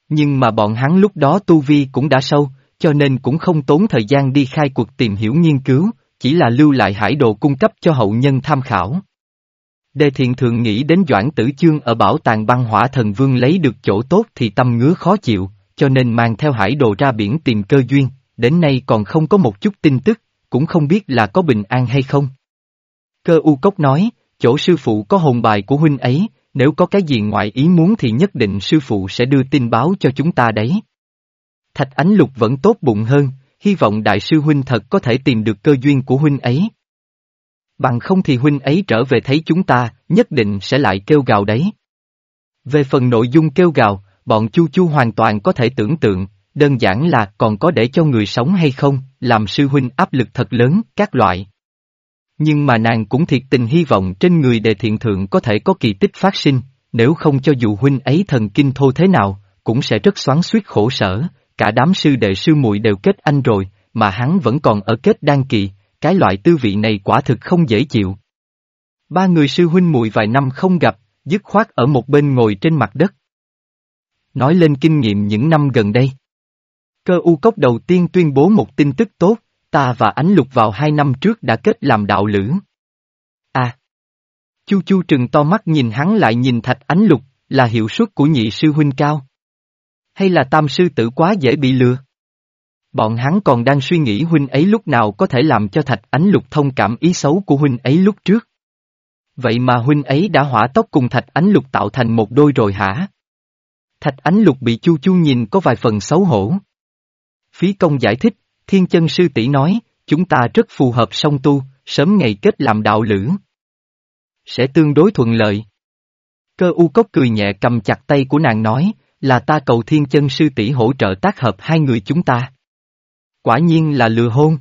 Nhưng mà bọn hắn lúc đó tu vi cũng đã sâu, cho nên cũng không tốn thời gian đi khai cuộc tìm hiểu nghiên cứu, chỉ là lưu lại hải đồ cung cấp cho hậu nhân tham khảo. Đề thiện thường nghĩ đến Doãn Tử Chương ở bảo tàng băng hỏa thần vương lấy được chỗ tốt thì tâm ngứa khó chịu, cho nên mang theo hải đồ ra biển tìm cơ duyên, đến nay còn không có một chút tin tức, cũng không biết là có bình an hay không. Cơ u cốc nói, chỗ sư phụ có hồn bài của huynh ấy, nếu có cái gì ngoại ý muốn thì nhất định sư phụ sẽ đưa tin báo cho chúng ta đấy. Thạch Ánh Lục vẫn tốt bụng hơn, hy vọng đại sư huynh thật có thể tìm được cơ duyên của huynh ấy. Bằng không thì huynh ấy trở về thấy chúng ta, nhất định sẽ lại kêu gào đấy. Về phần nội dung kêu gào, bọn Chu Chu hoàn toàn có thể tưởng tượng, đơn giản là còn có để cho người sống hay không, làm sư huynh áp lực thật lớn, các loại. Nhưng mà nàng cũng thiệt tình hy vọng trên người đề thiện thượng có thể có kỳ tích phát sinh, nếu không cho dù huynh ấy thần kinh thô thế nào, cũng sẽ rất xoắn suýt khổ sở, cả đám sư đệ sư muội đều kết anh rồi, mà hắn vẫn còn ở kết đan kỳ, cái loại tư vị này quả thực không dễ chịu. Ba người sư huynh muội vài năm không gặp, dứt khoát ở một bên ngồi trên mặt đất. Nói lên kinh nghiệm những năm gần đây. Cơ u cốc đầu tiên tuyên bố một tin tức tốt, ta và ánh lục vào hai năm trước đã kết làm đạo lữ. À! Chu Chu trừng to mắt nhìn hắn lại nhìn thạch ánh lục, là hiệu suất của nhị sư huynh cao. Hay là tam sư tử quá dễ bị lừa? Bọn hắn còn đang suy nghĩ huynh ấy lúc nào có thể làm cho thạch ánh lục thông cảm ý xấu của huynh ấy lúc trước. Vậy mà huynh ấy đã hỏa tốc cùng thạch ánh lục tạo thành một đôi rồi hả? Thạch ánh lục bị chu chu nhìn có vài phần xấu hổ. Phí công giải thích, thiên chân sư tỷ nói, chúng ta rất phù hợp song tu, sớm ngày kết làm đạo lữ. Sẽ tương đối thuận lợi. Cơ u cốc cười nhẹ cầm chặt tay của nàng nói, là ta cầu thiên chân sư tỷ hỗ trợ tác hợp hai người chúng ta. Quả nhiên là lừa hôn.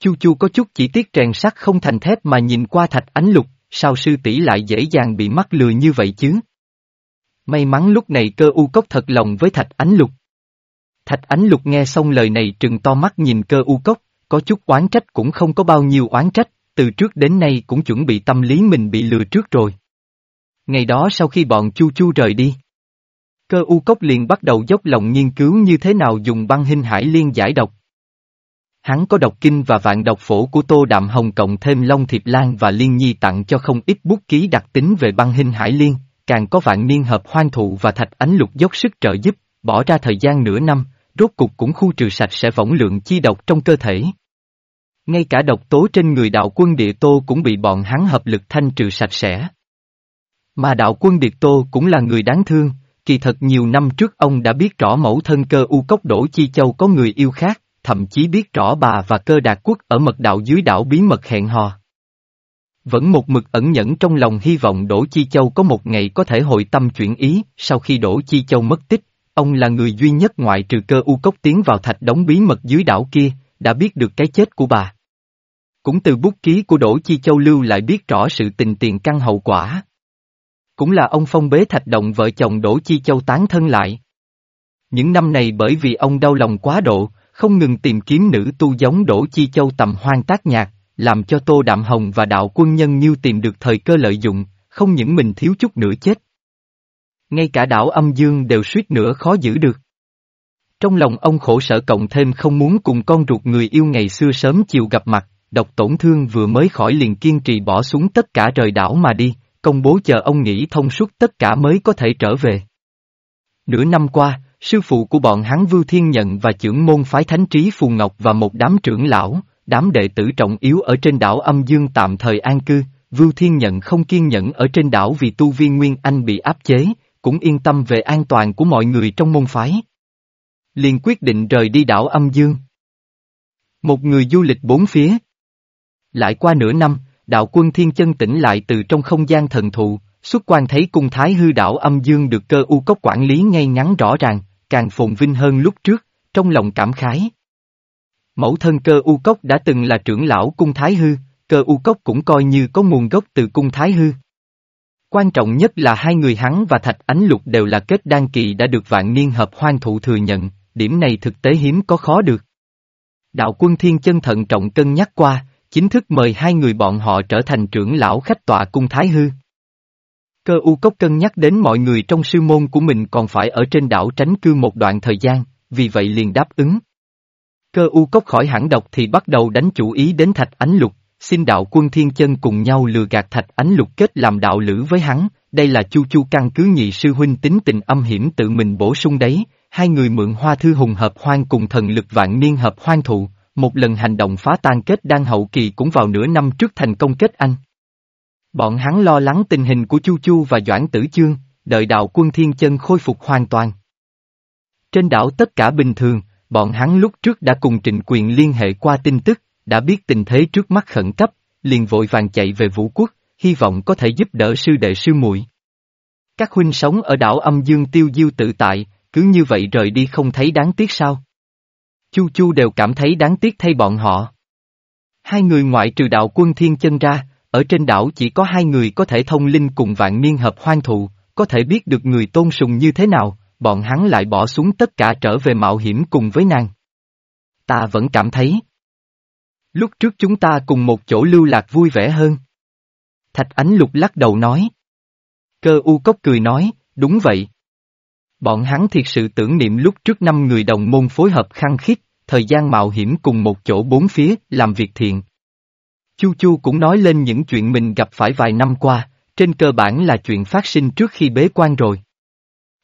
Chu chu có chút chỉ tiếc rèn sắt không thành thép mà nhìn qua thạch ánh lục, sao sư tỷ lại dễ dàng bị mắc lừa như vậy chứ? May mắn lúc này cơ u cốc thật lòng với thạch ánh lục. Thạch ánh lục nghe xong lời này trừng to mắt nhìn cơ u cốc, có chút oán trách cũng không có bao nhiêu oán trách, từ trước đến nay cũng chuẩn bị tâm lý mình bị lừa trước rồi. Ngày đó sau khi bọn chu chu rời đi. Cơ u cốc liền bắt đầu dốc lòng nghiên cứu như thế nào dùng băng hình hải liên giải độc. Hắn có độc kinh và vạn độc phổ của Tô Đạm Hồng cộng thêm Long Thiệp Lan và Liên Nhi tặng cho không ít bút ký đặc tính về băng hình hải liên, càng có vạn niên hợp hoang thụ và thạch ánh lục dốc sức trợ giúp, bỏ ra thời gian nửa năm, rốt cục cũng khu trừ sạch sẽ võng lượng chi độc trong cơ thể. Ngay cả độc tố trên người đạo quân địa tô cũng bị bọn hắn hợp lực thanh trừ sạch sẽ. Mà đạo quân địa Tô cũng là người đáng thương, kỳ thật nhiều năm trước ông đã biết rõ mẫu thân cơ u cốc đổ chi châu có người yêu khác, thậm chí biết rõ bà và cơ đạt quốc ở mật đạo dưới đảo bí mật hẹn hò. Vẫn một mực ẩn nhẫn trong lòng hy vọng Đỗ Chi Châu có một ngày có thể hội tâm chuyển ý, sau khi Đỗ Chi Châu mất tích, ông là người duy nhất ngoại trừ cơ u cốc tiến vào thạch đóng bí mật dưới đảo kia, đã biết được cái chết của bà. Cũng từ bút ký của Đỗ Chi Châu lưu lại biết rõ sự tình tiền căn hậu quả. Cũng là ông phong bế thạch động vợ chồng Đỗ Chi Châu tán thân lại. Những năm này bởi vì ông đau lòng quá độ, không ngừng tìm kiếm nữ tu giống Đỗ Chi Châu tầm hoang tác nhạc, làm cho Tô Đạm Hồng và đạo quân nhân như tìm được thời cơ lợi dụng, không những mình thiếu chút nữa chết. Ngay cả đảo âm dương đều suýt nữa khó giữ được. Trong lòng ông khổ sở cộng thêm không muốn cùng con ruột người yêu ngày xưa sớm chiều gặp mặt, độc tổn thương vừa mới khỏi liền kiên trì bỏ xuống tất cả rời đảo mà đi, công bố chờ ông nghĩ thông suốt tất cả mới có thể trở về. Nửa năm qua, sư phụ của bọn hắn Vưu Thiên Nhận và trưởng môn phái Thánh Trí Phù Ngọc và một đám trưởng lão, đám đệ tử trọng yếu ở trên đảo âm dương tạm thời an cư, Vưu Thiên Nhận không kiên nhẫn ở trên đảo vì tu viên Nguyên Anh bị áp chế, cũng yên tâm về an toàn của mọi người trong môn phái. liền quyết định rời đi đảo âm dương. Một người du lịch bốn phía. Lại qua nửa năm, đạo quân thiên chân tỉnh lại từ trong không gian thần thụ, xuất quan thấy cung thái hư đảo âm dương được cơ u cốc quản lý ngay ngắn rõ ràng, càng phồn vinh hơn lúc trước, trong lòng cảm khái. Mẫu thân cơ u cốc đã từng là trưởng lão cung thái hư, cơ u cốc cũng coi như có nguồn gốc từ cung thái hư. Quan trọng nhất là hai người hắn và thạch ánh lục đều là kết đan kỳ đã được vạn niên hợp hoang thụ thừa nhận, điểm này thực tế hiếm có khó được. Đạo quân thiên chân thận trọng cân nhắc qua, chính thức mời hai người bọn họ trở thành trưởng lão khách tọa cung Thái Hư. Cơ u cốc cân nhắc đến mọi người trong sư môn của mình còn phải ở trên đảo tránh cư một đoạn thời gian, vì vậy liền đáp ứng. Cơ u cốc khỏi hẳn độc thì bắt đầu đánh chủ ý đến thạch ánh lục, xin đạo quân thiên chân cùng nhau lừa gạt thạch ánh lục kết làm đạo lữ với hắn, đây là chu chu căn cứ nhị sư huynh tính tình âm hiểm tự mình bổ sung đấy, hai người mượn hoa thư hùng hợp hoang cùng thần lực vạn niên hợp hoang thụ, một lần hành động phá tan kết đang hậu kỳ cũng vào nửa năm trước thành công kết anh. Bọn hắn lo lắng tình hình của Chu Chu và Doãn Tử Chương, đợi đạo quân thiên chân khôi phục hoàn toàn. Trên đảo tất cả bình thường, bọn hắn lúc trước đã cùng trịnh quyền liên hệ qua tin tức, đã biết tình thế trước mắt khẩn cấp, liền vội vàng chạy về vũ quốc, hy vọng có thể giúp đỡ sư đệ sư muội. Các huynh sống ở đảo âm dương tiêu diêu tự tại, cứ như vậy rời đi không thấy đáng tiếc sao? Chu Chu đều cảm thấy đáng tiếc thay bọn họ. Hai người ngoại trừ đạo quân thiên chân ra, ở trên đảo chỉ có hai người có thể thông linh cùng vạn niên hợp hoang thụ, có thể biết được người tôn sùng như thế nào, bọn hắn lại bỏ xuống tất cả trở về mạo hiểm cùng với nàng. Ta vẫn cảm thấy. Lúc trước chúng ta cùng một chỗ lưu lạc vui vẻ hơn. Thạch Ánh Lục lắc đầu nói. Cơ u cốc cười nói, đúng vậy. Bọn hắn thiệt sự tưởng niệm lúc trước năm người đồng môn phối hợp khăng khít, thời gian mạo hiểm cùng một chỗ bốn phía, làm việc thiện. Chu Chu cũng nói lên những chuyện mình gặp phải vài năm qua, trên cơ bản là chuyện phát sinh trước khi bế quan rồi.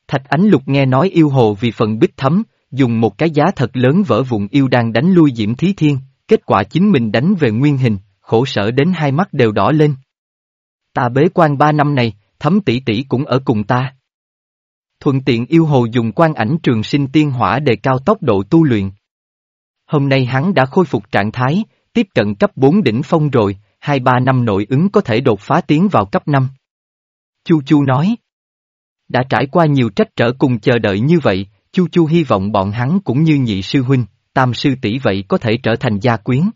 Thạch Ánh Lục nghe nói yêu hồ vì phần bích thấm, dùng một cái giá thật lớn vỡ vụn yêu đang đánh lui Diễm Thí Thiên, kết quả chính mình đánh về nguyên hình, khổ sở đến hai mắt đều đỏ lên. Ta bế quan ba năm này, thấm tỷ tỷ cũng ở cùng ta. Thuận tiện yêu hồ dùng quan ảnh trường sinh tiên hỏa đề cao tốc độ tu luyện. Hôm nay hắn đã khôi phục trạng thái, tiếp cận cấp 4 đỉnh phong rồi, 2-3 năm nội ứng có thể đột phá tiến vào cấp 5. Chu Chu nói. Đã trải qua nhiều trách trở cùng chờ đợi như vậy, Chu Chu hy vọng bọn hắn cũng như nhị sư huynh, tam sư tỷ vậy có thể trở thành gia quyến.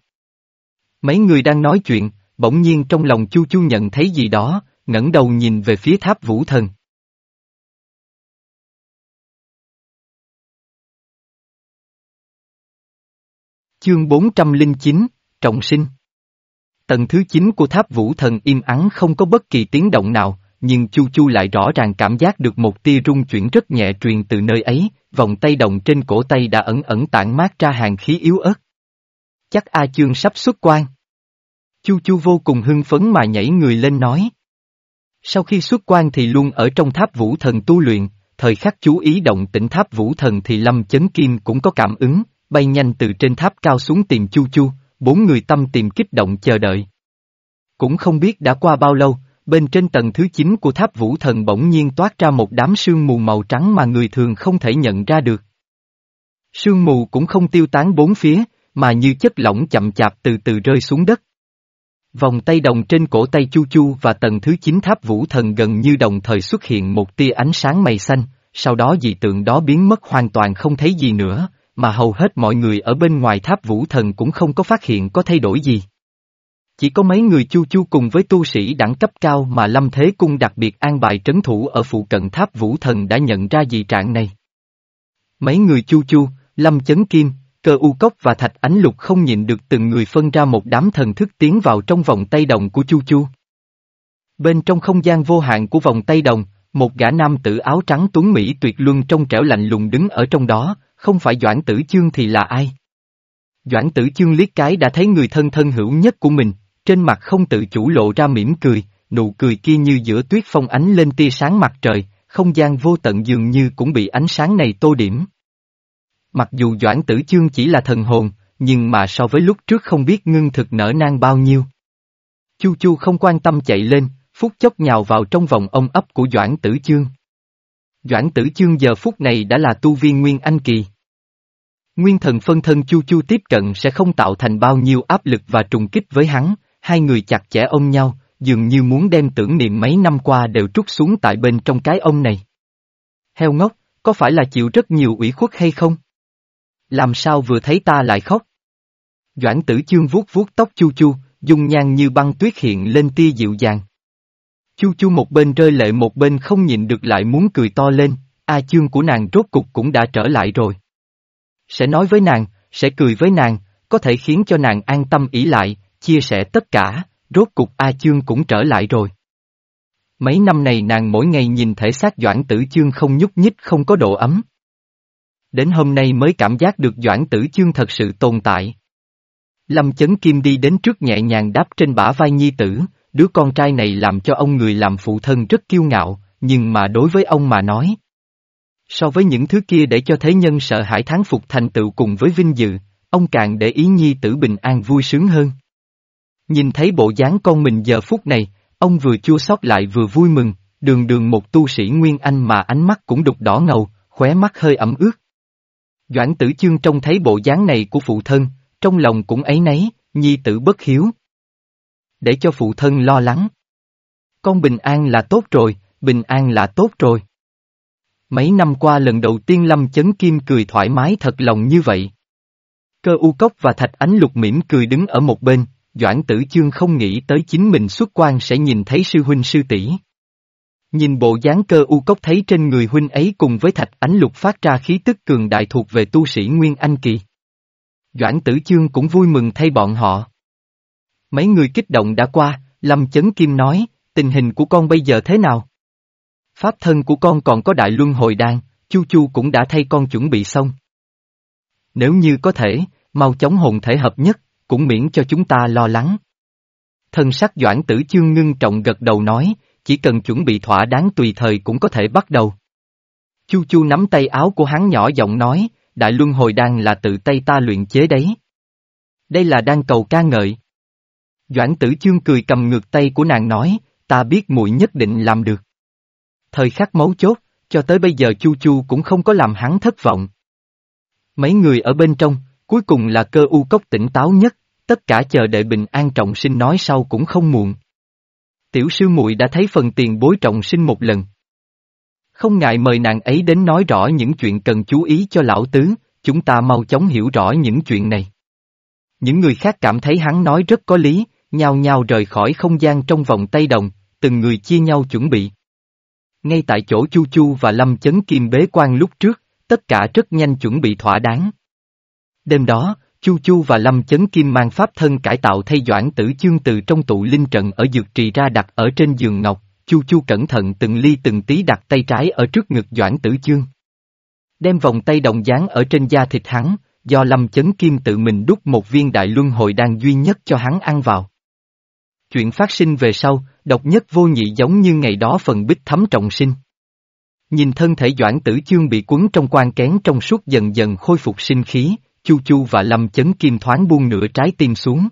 Mấy người đang nói chuyện, bỗng nhiên trong lòng Chu Chu nhận thấy gì đó, ngẩng đầu nhìn về phía tháp vũ thần. Chương 409, Trọng sinh Tầng thứ 9 của tháp vũ thần im ắng không có bất kỳ tiếng động nào, nhưng Chu Chu lại rõ ràng cảm giác được một tia rung chuyển rất nhẹ truyền từ nơi ấy, vòng tay đồng trên cổ tay đã ẩn ẩn tản mát ra hàng khí yếu ớt. Chắc A Chương sắp xuất quan. Chu Chu vô cùng hưng phấn mà nhảy người lên nói. Sau khi xuất quan thì luôn ở trong tháp vũ thần tu luyện, thời khắc chú ý động tĩnh tháp vũ thần thì Lâm Chấn Kim cũng có cảm ứng, bay nhanh từ trên tháp cao xuống tìm Chu Chu, bốn người tâm tìm kích động chờ đợi. Cũng không biết đã qua bao lâu, bên trên tầng thứ 9 của tháp vũ thần bỗng nhiên toát ra một đám sương mù màu trắng mà người thường không thể nhận ra được. Sương mù cũng không tiêu tán bốn phía, mà như chất lỏng chậm chạp từ từ rơi xuống đất. Vòng tay đồng trên cổ tay Chu Chu và tầng thứ 9 tháp vũ thần gần như đồng thời xuất hiện một tia ánh sáng mây xanh, sau đó dị tượng đó biến mất hoàn toàn không thấy gì nữa, mà hầu hết mọi người ở bên ngoài tháp vũ thần cũng không có phát hiện có thay đổi gì. Chỉ có mấy người chu chu cùng với tu sĩ đẳng cấp cao mà Lâm Thế Cung đặc biệt an bài trấn thủ ở phụ cận tháp vũ thần đã nhận ra dị trạng này. Mấy người chu chu, Lâm Chấn Kim, cơ u cốc và thạch ánh lục không nhịn được từng người phân ra một đám thần thức tiến vào trong vòng tay đồng của chu chu. Bên trong không gian vô hạn của vòng tay đồng, một gã nam tử áo trắng tuấn Mỹ tuyệt luân trong trẻo lạnh lùng đứng ở trong đó, không phải Doãn Tử Chương thì là ai? Doãn Tử Chương liếc cái đã thấy người thân thân hữu nhất của mình, trên mặt không tự chủ lộ ra mỉm cười, nụ cười kia như giữa tuyết phong ánh lên tia sáng mặt trời, không gian vô tận dường như cũng bị ánh sáng này tô điểm. Mặc dù Doãn Tử Chương chỉ là thần hồn, nhưng mà so với lúc trước không biết ngưng thực nở nang bao nhiêu. Chu Chu không quan tâm chạy lên, phút chốc nhào vào trong vòng ông ấp của Doãn Tử Chương. Doãn tử chương giờ phút này đã là tu viên Nguyên Anh Kỳ. Nguyên thần phân thân chu chu tiếp cận sẽ không tạo thành bao nhiêu áp lực và trùng kích với hắn, hai người chặt chẽ ôm nhau, dường như muốn đem tưởng niệm mấy năm qua đều trút xuống tại bên trong cái ông này. Heo ngốc, có phải là chịu rất nhiều ủy khuất hay không? Làm sao vừa thấy ta lại khóc? Doãn tử chương vuốt vuốt tóc chu chu, dung nhan như băng tuyết hiện lên tia dịu dàng. Chu chu một bên rơi lệ một bên không nhịn được lại muốn cười to lên, A chương của nàng rốt cục cũng đã trở lại rồi. Sẽ nói với nàng, sẽ cười với nàng, có thể khiến cho nàng an tâm ý lại, chia sẻ tất cả, rốt cục A chương cũng trở lại rồi. Mấy năm này nàng mỗi ngày nhìn thể xác Doãn Tử Chương không nhúc nhích không có độ ấm. Đến hôm nay mới cảm giác được Doãn Tử Chương thật sự tồn tại. Lâm Chấn Kim đi đến trước nhẹ nhàng đáp trên bả vai nhi tử, đứa con trai này làm cho ông người làm phụ thân rất kiêu ngạo, nhưng mà đối với ông mà nói. So với những thứ kia để cho thế nhân sợ hãi thán phục thành tựu cùng với vinh dự, ông càng để ý nhi tử bình an vui sướng hơn. Nhìn thấy bộ dáng con mình giờ phút này, ông vừa chua xót lại vừa vui mừng, đường đường một tu sĩ Nguyên Anh mà ánh mắt cũng đục đỏ ngầu, khóe mắt hơi ẩm ướt. Doãn tử chương trông thấy bộ dáng này của phụ thân, trong lòng cũng ấy nấy, nhi tử bất hiếu, để cho phụ thân lo lắng. Con bình an là tốt rồi, bình an là tốt rồi. Mấy năm qua lần đầu tiên Lâm Chấn Kim cười thoải mái thật lòng như vậy. Cơ u cốc và thạch ánh lục mỉm cười đứng ở một bên, Doãn tử chương không nghĩ tới chính mình xuất quan sẽ nhìn thấy sư huynh sư tỷ. Nhìn bộ dáng cơ u cốc thấy trên người huynh ấy cùng với thạch ánh lục phát ra khí tức cường đại thuộc về tu sĩ Nguyên Anh Kỳ. Doãn tử chương cũng vui mừng thay bọn họ. Mấy người kích động đã qua, Lâm Chấn Kim nói, tình hình của con bây giờ thế nào? Pháp thân của con còn có đại luân hồi đan, Chu Chu cũng đã thay con chuẩn bị xong. Nếu như có thể, mau chóng hồn thể hợp nhất, cũng miễn cho chúng ta lo lắng. Thân sắc Doãn Tử Chương ngưng trọng gật đầu nói, chỉ cần chuẩn bị thỏa đáng tùy thời cũng có thể bắt đầu. Chu Chu nắm tay áo của hắn nhỏ giọng nói, Đại Luân Hồi Đan là tự tay ta luyện chế đấy. Đây là đan cầu ca ngợi. Doãn Tử Chương cười cầm ngược tay của nàng nói, ta biết muội nhất định làm được. Thời khắc mấu chốt, cho tới bây giờ Chu Chu cũng không có làm hắn thất vọng. Mấy người ở bên trong, cuối cùng là cơ u cốc tỉnh táo nhất, tất cả chờ đợi bình an trọng sinh nói sau cũng không muộn. Tiểu sư muội đã thấy phần tiền bối trọng sinh một lần. Không ngại mời nàng ấy đến nói rõ những chuyện cần chú ý cho lão tứ, chúng ta mau chóng hiểu rõ những chuyện này. Những người khác cảm thấy hắn nói rất có lý, nhao nhao rời khỏi không gian trong vòng tay đồng, từng người chia nhau chuẩn bị. Ngay tại chỗ Chu Chu và Lâm Chấn Kim bế quan lúc trước, tất cả rất nhanh chuẩn bị thỏa đáng. Đêm đó, Chu Chu và Lâm Chấn Kim mang pháp thân cải tạo thay doãn tử chương từ trong tụ linh trận ở dược trì ra đặt ở trên giường ngọc, Chu Chu cẩn thận từng ly từng tí đặt tay trái ở trước ngực doãn tử chương. Đem vòng tay đồng dáng ở trên da thịt hắn, do Lâm Chấn Kim tự mình đúc một viên đại luân hồi đan duy nhất cho hắn ăn vào. Chuyện phát sinh về sau, độc nhất vô nhị giống như ngày đó phần bích thấm trọng sinh. Nhìn thân thể Doãn Tử Chương bị cuốn trong quan kén trong suốt dần dần khôi phục sinh khí, Chu Chu và Lâm Chấn Kim thoáng buông nửa trái tim xuống.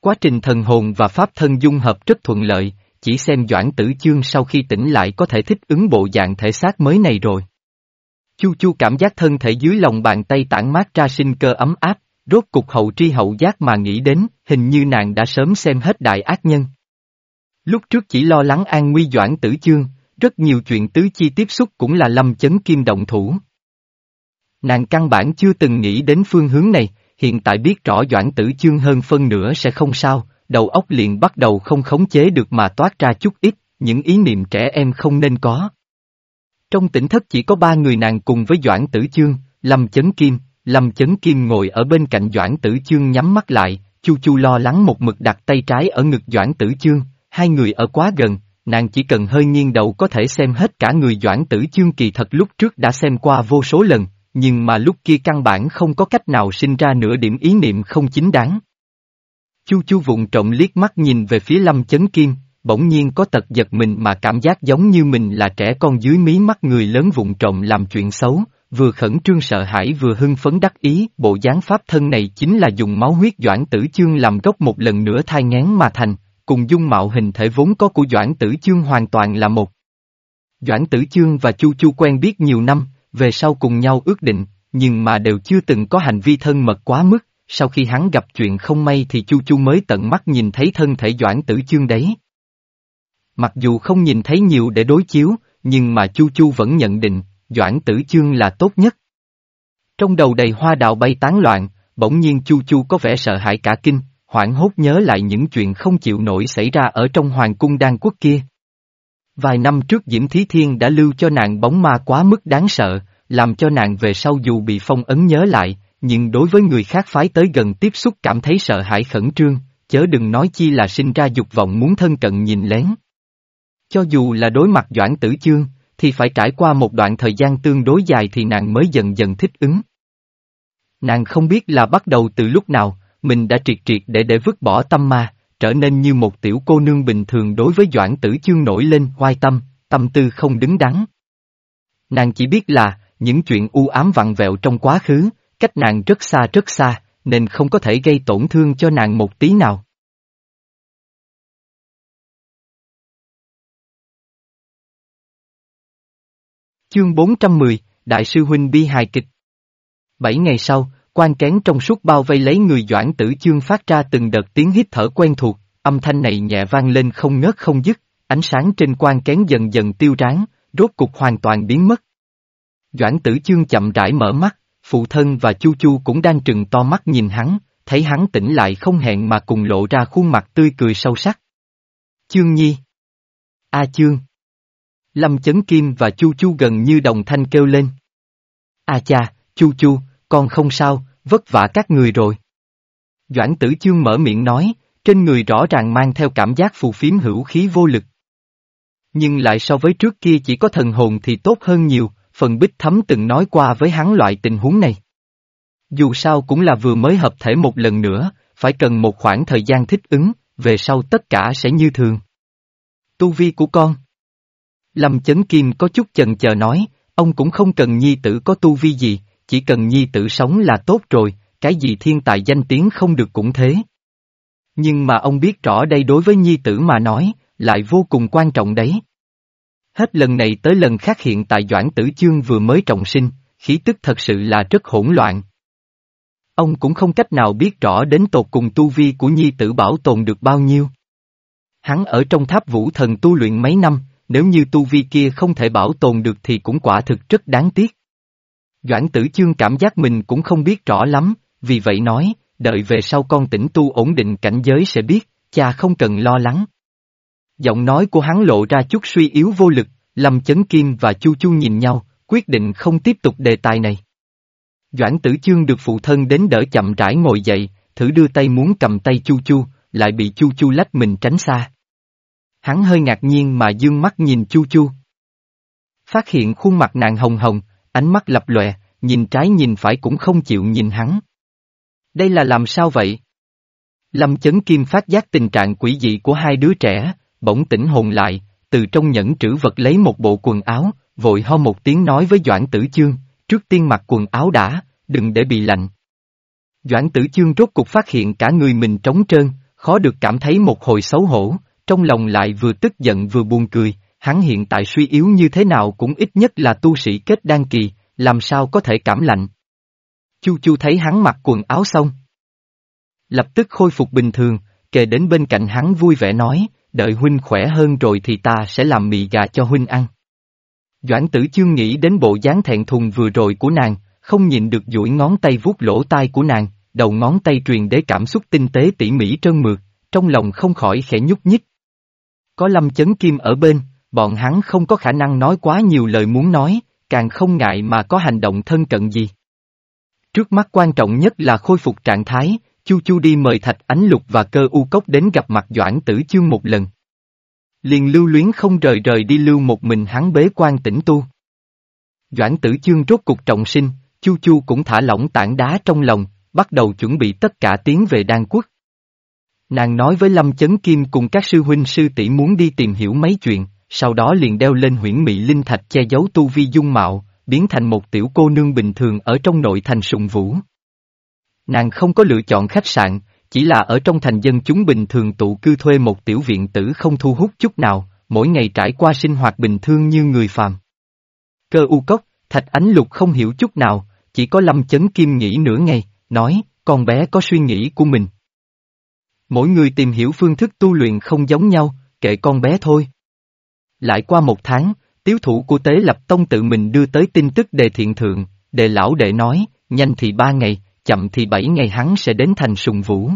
Quá trình thần hồn và pháp thân dung hợp rất thuận lợi, chỉ xem Doãn Tử Chương sau khi tỉnh lại có thể thích ứng bộ dạng thể xác mới này rồi. Chu Chu cảm giác thân thể dưới lòng bàn tay tản mát ra sinh cơ ấm áp, rốt cục hậu tri hậu giác mà nghĩ đến, hình như nàng đã sớm xem hết đại ác nhân. Lúc trước chỉ lo lắng an nguy Doãn Tử Chương, rất nhiều chuyện tứ chi tiếp xúc cũng là lâm chấn kim động thủ. Nàng căn bản chưa từng nghĩ đến phương hướng này, hiện tại biết rõ Doãn Tử Chương hơn phân nửa sẽ không sao, đầu óc liền bắt đầu không khống chế được mà toát ra chút ít, những ý niệm trẻ em không nên có. Trong tỉnh thất chỉ có ba người nàng cùng với Doãn Tử Chương, Lâm Chấn Kim, Lâm Chấn Kim ngồi ở bên cạnh Doãn Tử Chương nhắm mắt lại, Chu Chu lo lắng một mực đặt tay trái ở ngực Doãn Tử Chương, hai người ở quá gần, nàng chỉ cần hơi nghiêng đầu có thể xem hết cả người Doãn Tử Chương kỳ thật lúc trước đã xem qua vô số lần, nhưng mà lúc kia căn bản không có cách nào sinh ra nửa điểm ý niệm không chính đáng. Chu Chu vụng trộm liếc mắt nhìn về phía Lâm Chấn Kim, bỗng nhiên có tật giật mình mà cảm giác giống như mình là trẻ con dưới mí mắt người lớn vụng trộm làm chuyện xấu, vừa khẩn trương sợ hãi vừa hưng phấn đắc ý, bộ dáng pháp thân này chính là dùng máu huyết Doãn Tử Chương làm gốc một lần nữa thai ngán mà thành, cùng dung mạo hình thể vốn có của Doãn Tử Chương hoàn toàn là một. Doãn Tử Chương và Chu Chu quen biết nhiều năm, về sau cùng nhau ước định, nhưng mà đều chưa từng có hành vi thân mật quá mức, sau khi hắn gặp chuyện không may thì Chu Chu mới tận mắt nhìn thấy thân thể Doãn Tử Chương đấy. Mặc dù không nhìn thấy nhiều để đối chiếu, nhưng mà Chu Chu vẫn nhận định, Doãn Tử Chương là tốt nhất. Trong đầu đầy hoa đạo bay tán loạn, bỗng nhiên Chu Chu có vẻ sợ hãi cả kinh, hoảng hốt nhớ lại những chuyện không chịu nổi xảy ra ở trong hoàng cung đan quốc kia. Vài năm trước Diễm Thí Thiên đã lưu cho nàng bóng ma quá mức đáng sợ, làm cho nàng về sau dù bị phong ấn nhớ lại, nhưng đối với người khác phái tới gần tiếp xúc cảm thấy sợ hãi khẩn trương, chớ đừng nói chi là sinh ra dục vọng muốn thân cận nhìn lén. Cho dù là đối mặt Doãn Tử Chương, thì phải trải qua một đoạn thời gian tương đối dài thì nàng mới dần dần thích ứng. Nàng không biết là bắt đầu từ lúc nào, mình đã triệt triệt để để vứt bỏ tâm ma, trở nên như một tiểu cô nương bình thường đối với Doãn Tử Chương nổi lên hoai tâm, tâm tư không đứng đắn. Nàng chỉ biết là, những chuyện u ám vặn vẹo trong quá khứ, cách nàng rất xa rất xa, nên không có thể gây tổn thương cho nàng một tí nào. Chương 410, Đại sư Huynh bi hài kịch Bảy ngày sau, quan kén trong suốt bao vây lấy người doãn tử chương phát ra từng đợt tiếng hít thở quen thuộc, âm thanh này nhẹ vang lên không ngớt không dứt, ánh sáng trên quan kén dần dần tiêu ráng, rốt cục hoàn toàn biến mất. Doãn tử chương chậm rãi mở mắt, phụ thân và chu chu cũng đang trừng to mắt nhìn hắn, thấy hắn tỉnh lại không hẹn mà cùng lộ ra khuôn mặt tươi cười sâu sắc. Chương Nhi A Chương Lâm Chấn Kim và Chu Chu gần như đồng thanh kêu lên. A cha, Chu Chu, con không sao, vất vả các người rồi. Doãn tử chương mở miệng nói, trên người rõ ràng mang theo cảm giác phù phiếm hữu khí vô lực. Nhưng lại so với trước kia chỉ có thần hồn thì tốt hơn nhiều, phần bích thấm từng nói qua với hắn loại tình huống này. Dù sao cũng là vừa mới hợp thể một lần nữa, phải cần một khoảng thời gian thích ứng, về sau tất cả sẽ như thường. Tu vi của con. Lâm Chấn Kim có chút chần chờ nói, ông cũng không cần nhi tử có tu vi gì, chỉ cần nhi tử sống là tốt rồi, cái gì thiên tài danh tiếng không được cũng thế. Nhưng mà ông biết rõ đây đối với nhi tử mà nói, lại vô cùng quan trọng đấy. Hết lần này tới lần khác hiện tại Doãn Tử Chương vừa mới trọng sinh, khí tức thật sự là rất hỗn loạn. Ông cũng không cách nào biết rõ đến tột cùng tu vi của nhi tử bảo tồn được bao nhiêu. Hắn ở trong tháp vũ thần tu luyện mấy năm, nếu như tu vi kia không thể bảo tồn được thì cũng quả thực rất đáng tiếc. Doãn tử chương cảm giác mình cũng không biết rõ lắm, vì vậy nói, đợi về sau con tỉnh tu ổn định cảnh giới sẽ biết, cha không cần lo lắng. Giọng nói của hắn lộ ra chút suy yếu vô lực, Lâm Chấn Kim và Chu Chu nhìn nhau, quyết định không tiếp tục đề tài này. Doãn tử chương được phụ thân đến đỡ chậm rãi ngồi dậy, thử đưa tay muốn cầm tay Chu Chu, lại bị Chu Chu lách mình tránh xa. Hắn hơi ngạc nhiên mà dương mắt nhìn Chu Chu. Phát hiện khuôn mặt nàng hồng hồng, ánh mắt lập lòe, nhìn trái nhìn phải cũng không chịu nhìn hắn. Đây là làm sao vậy? Lâm chấn kim phát giác tình trạng quỷ dị của hai đứa trẻ, bỗng tỉnh hồn lại, từ trong nhẫn trữ vật lấy một bộ quần áo, vội ho một tiếng nói với Doãn Tử Chương, trước tiên mặc quần áo đã, đừng để bị lạnh. Doãn Tử Chương rốt cục phát hiện cả người mình trống trơn, khó được cảm thấy một hồi xấu hổ, trong lòng lại vừa tức giận vừa buồn cười, hắn hiện tại suy yếu như thế nào cũng ít nhất là tu sĩ kết đan kỳ, làm sao có thể cảm lạnh. Chu Chu thấy hắn mặc quần áo xong. Lập tức khôi phục bình thường, kề đến bên cạnh hắn vui vẻ nói, đợi huynh khỏe hơn rồi thì ta sẽ làm mì gà cho huynh ăn. Doãn tử chương nghĩ đến bộ dáng thẹn thùng vừa rồi của nàng, không nhìn được duỗi ngón tay vuốt lỗ tai của nàng, đầu ngón tay truyền đế cảm xúc tinh tế tỉ mỉ trơn mượt, trong lòng không khỏi khẽ nhúc nhích. Có lâm chấn kim ở bên, bọn hắn không có khả năng nói quá nhiều lời muốn nói, càng không ngại mà có hành động thân cận gì. Trước mắt quan trọng nhất là khôi phục trạng thái, Chu Chu đi mời Thạch Ánh Lục và Cơ U Cốc đến gặp mặt Doãn Tử Chương một lần. Liền lưu luyến không rời rời đi lưu một mình hắn bế quan tĩnh tu. Doãn Tử Chương rốt cục trọng sinh, Chu Chu cũng thả lỏng tảng đá trong lòng, bắt đầu chuẩn bị tất cả tiến về đan quốc. Nàng nói với Lâm Chấn Kim cùng các sư huynh sư tỷ muốn đi tìm hiểu mấy chuyện, sau đó liền đeo lên huyễn mị linh thạch che giấu tu vi dung mạo, biến thành một tiểu cô nương bình thường ở trong nội thành sùng vũ. Nàng không có lựa chọn khách sạn, chỉ là ở trong thành dân chúng bình thường tụ cư thuê một tiểu viện tử không thu hút chút nào, mỗi ngày trải qua sinh hoạt bình thường như người phàm. Cơ u cốc, thạch ánh lục không hiểu chút nào, chỉ có lâm chấn kim nghĩ nửa ngày, nói, con bé có suy nghĩ của mình. Mỗi người tìm hiểu phương thức tu luyện không giống nhau, kệ con bé thôi. Lại qua một tháng, tiếu thủ của Tế Lập Tông tự mình đưa tới tin tức đề thiện thượng, đề lão đệ nói, nhanh thì ba ngày, chậm thì bảy ngày hắn sẽ đến thành sùng vũ.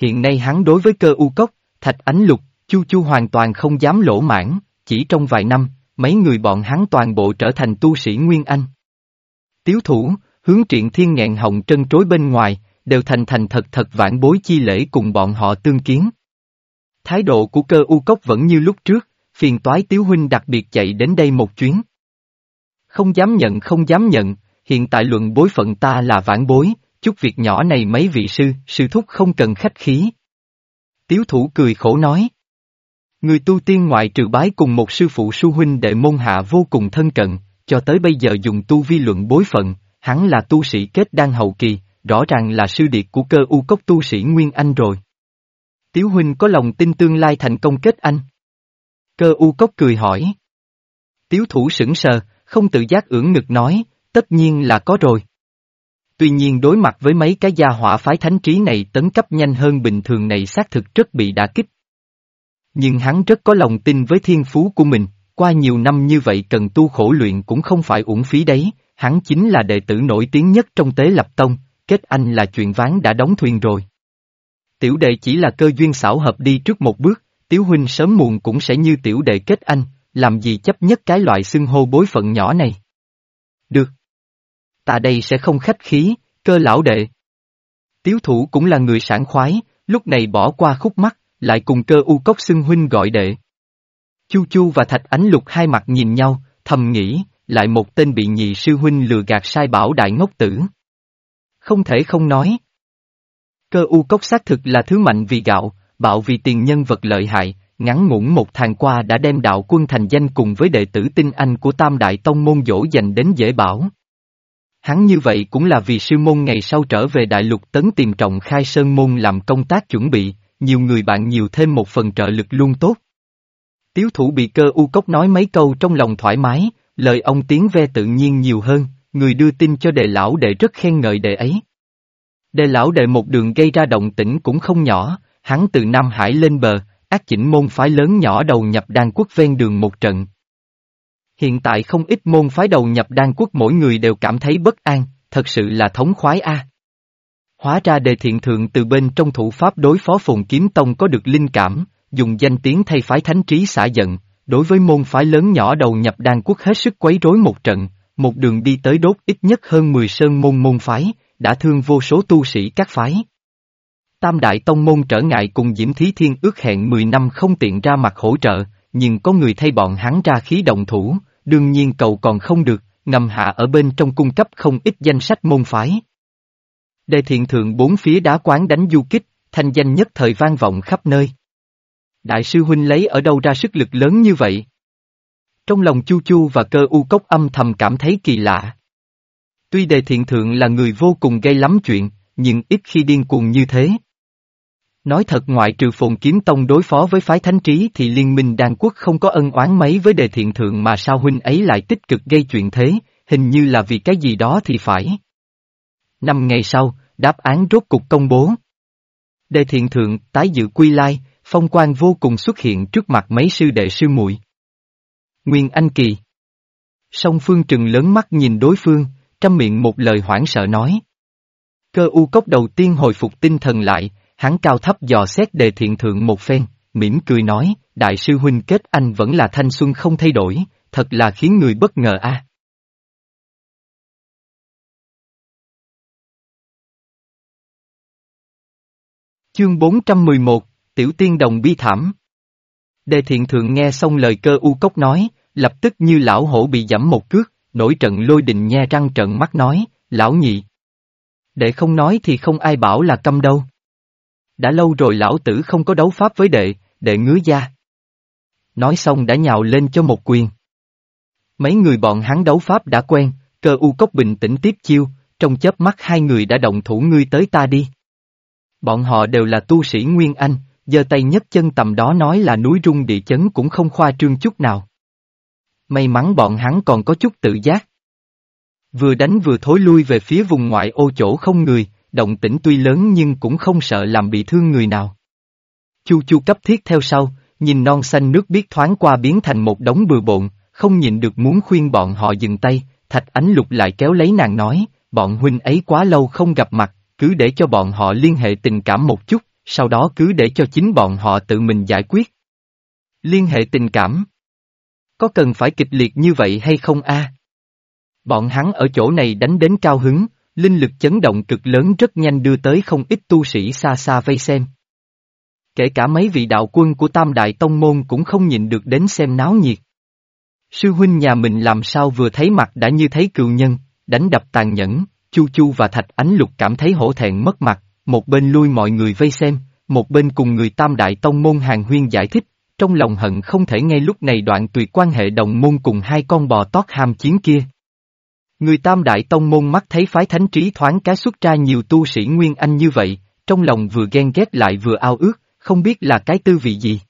Hiện nay hắn đối với cơ u cốc, thạch ánh lục, chu chu hoàn toàn không dám lỗ mãn, chỉ trong vài năm, mấy người bọn hắn toàn bộ trở thành tu sĩ Nguyên Anh. Tiếu thủ, hướng triện thiên nghẹn hồng trân trối bên ngoài, đều thành thành thật thật vãn bối chi lễ cùng bọn họ tương kiến. Thái độ của cơ u cốc vẫn như lúc trước, phiền toái tiếu huynh đặc biệt chạy đến đây một chuyến. Không dám nhận không dám nhận, hiện tại luận bối phận ta là vãn bối, chút việc nhỏ này mấy vị sư, sư thúc không cần khách khí. Tiếu thủ cười khổ nói. Người tu tiên ngoại trừ bái cùng một sư phụ sư huynh đệ môn hạ vô cùng thân cận, cho tới bây giờ dùng tu vi luận bối phận, hắn là tu sĩ kết đan hậu kỳ, rõ ràng là sư điệt của cơ u cốc tu sĩ Nguyên Anh rồi. Tiếu huynh có lòng tin tương lai thành công kết anh. Cơ u cốc cười hỏi. Tiếu thủ sững sờ, không tự giác ưỡn ngực nói, tất nhiên là có rồi. Tuy nhiên đối mặt với mấy cái gia hỏa phái thánh trí này tấn cấp nhanh hơn bình thường này xác thực rất bị đả kích. Nhưng hắn rất có lòng tin với thiên phú của mình, qua nhiều năm như vậy cần tu khổ luyện cũng không phải uổng phí đấy, hắn chính là đệ tử nổi tiếng nhất trong tế lập tông, kết anh là chuyện ván đã đóng thuyền rồi. Tiểu đệ chỉ là cơ duyên xảo hợp đi trước một bước, Tiếu huynh sớm muộn cũng sẽ như tiểu đệ kết anh, làm gì chấp nhất cái loại xưng hô bối phận nhỏ này. Được. Ta đây sẽ không khách khí, cơ lão đệ. Tiếu thủ cũng là người sảng khoái, lúc này bỏ qua khúc mắt, lại cùng cơ u cốc xưng huynh gọi đệ. Chu Chu và Thạch Ánh Lục hai mặt nhìn nhau, thầm nghĩ, lại một tên bị nhị sư huynh lừa gạt sai bảo đại ngốc tử. Không thể không nói. Cơ u cốc xác thực là thứ mạnh vì gạo, bạo vì tiền nhân vật lợi hại, ngắn ngủn một tháng qua đã đem đạo quân thành danh cùng với đệ tử tinh anh của Tam Đại Tông môn dỗ dành đến dễ bảo. Hắn như vậy cũng là vì sư môn ngày sau trở về đại lục tấn tìm trọng khai sơn môn làm công tác chuẩn bị, nhiều người bạn nhiều thêm một phần trợ lực luôn tốt. Tiếu thủ bị cơ u cốc nói mấy câu trong lòng thoải mái, lời ông tiếng ve tự nhiên nhiều hơn, người đưa tin cho đệ lão đệ rất khen ngợi đệ ấy. Đệ lão đệ một đường gây ra động tĩnh cũng không nhỏ, hắn từ Nam Hải lên bờ, ác chỉnh môn phái lớn nhỏ đầu nhập đan quốc ven đường một trận. Hiện tại không ít môn phái đầu nhập đan quốc mỗi người đều cảm thấy bất an, thật sự là thống khoái a. Hóa ra đề thiện thượng từ bên trong thủ pháp đối phó phồn kiếm tông có được linh cảm, dùng danh tiếng thay phái thánh trí xả giận, đối với môn phái lớn nhỏ đầu nhập đan quốc hết sức quấy rối một trận, một đường đi tới đốt ít nhất hơn 10 sơn môn môn phái, đã thương vô số tu sĩ các phái. Tam Đại Tông Môn trở ngại cùng Diễm Thí Thiên ước hẹn 10 năm không tiện ra mặt hỗ trợ, nhưng có người thay bọn hắn ra khí động thủ, đương nhiên cầu còn không được, ngầm hạ ở bên trong cung cấp không ít danh sách môn phái. Đề thiện thượng bốn phía đá quán đánh du kích, thanh danh nhất thời vang vọng khắp nơi. Đại sư huynh lấy ở đâu ra sức lực lớn như vậy? Trong lòng Chu Chu và cơ u cốc âm thầm cảm thấy kỳ lạ. Tuy đề thiện thượng là người vô cùng gây lắm chuyện, nhưng ít khi điên cuồng như thế. Nói thật ngoại trừ phồn kiếm tông đối phó với phái thánh trí thì liên minh đan quốc không có ân oán mấy với đề thiện thượng mà sao huynh ấy lại tích cực gây chuyện thế, hình như là vì cái gì đó thì phải. Năm ngày sau, đáp án rốt cục công bố. Đề thiện thượng, tái dự quy lai, phong quan vô cùng xuất hiện trước mặt mấy sư đệ sư muội. Nguyên Anh Kỳ Song Phương Trừng lớn mắt nhìn đối phương, trăm miệng một lời hoảng sợ nói. Cơ u cốc đầu tiên hồi phục tinh thần lại, hắn cao thấp dò xét đề thiện thượng một phen, mỉm cười nói, đại sư huynh kết anh vẫn là thanh xuân không thay đổi, thật là khiến người bất ngờ a. Chương 411, Tiểu Tiên Đồng Bi Thảm Đề thiện thượng nghe xong lời cơ u cốc nói, lập tức như lão hổ bị giảm một cước, nổi trận lôi đình nhe răng trận mắt nói, lão nhị. để không nói thì không ai bảo là câm đâu. Đã lâu rồi lão tử không có đấu pháp với đệ, đệ ngứa da. Nói xong đã nhào lên cho một quyền. Mấy người bọn hắn đấu pháp đã quen, cơ u cốc bình tĩnh tiếp chiêu, trong chớp mắt hai người đã động thủ ngươi tới ta đi. Bọn họ đều là tu sĩ Nguyên Anh, giơ tay nhất chân tầm đó nói là núi rung địa chấn cũng không khoa trương chút nào. May mắn bọn hắn còn có chút tự giác. Vừa đánh vừa thối lui về phía vùng ngoại ô chỗ không người, động tĩnh tuy lớn nhưng cũng không sợ làm bị thương người nào. Chu chu cấp thiết theo sau, nhìn non xanh nước biết thoáng qua biến thành một đống bừa bộn, không nhịn được muốn khuyên bọn họ dừng tay, thạch ánh lục lại kéo lấy nàng nói, bọn huynh ấy quá lâu không gặp mặt, cứ để cho bọn họ liên hệ tình cảm một chút, sau đó cứ để cho chính bọn họ tự mình giải quyết. Liên hệ tình cảm Có cần phải kịch liệt như vậy hay không a? Bọn hắn ở chỗ này đánh đến cao hứng, linh lực chấn động cực lớn rất nhanh đưa tới không ít tu sĩ xa xa vây xem. Kể cả mấy vị đạo quân của Tam Đại Tông Môn cũng không nhìn được đến xem náo nhiệt. Sư huynh nhà mình làm sao vừa thấy mặt đã như thấy cựu nhân, đánh đập tàn nhẫn, Chu Chu và Thạch Ánh Lục cảm thấy hổ thẹn mất mặt, một bên lui mọi người vây xem, một bên cùng người Tam Đại Tông Môn hàng huyên giải thích, trong lòng hận không thể ngay lúc này đoạn tuyệt quan hệ đồng môn cùng hai con bò tót ham chiến kia. Người Tam Đại Tông Môn mắt thấy phái thánh trí thoáng cái xuất ra nhiều tu sĩ Nguyên Anh như vậy, trong lòng vừa ghen ghét lại vừa ao ước, không biết là cái tư vị gì.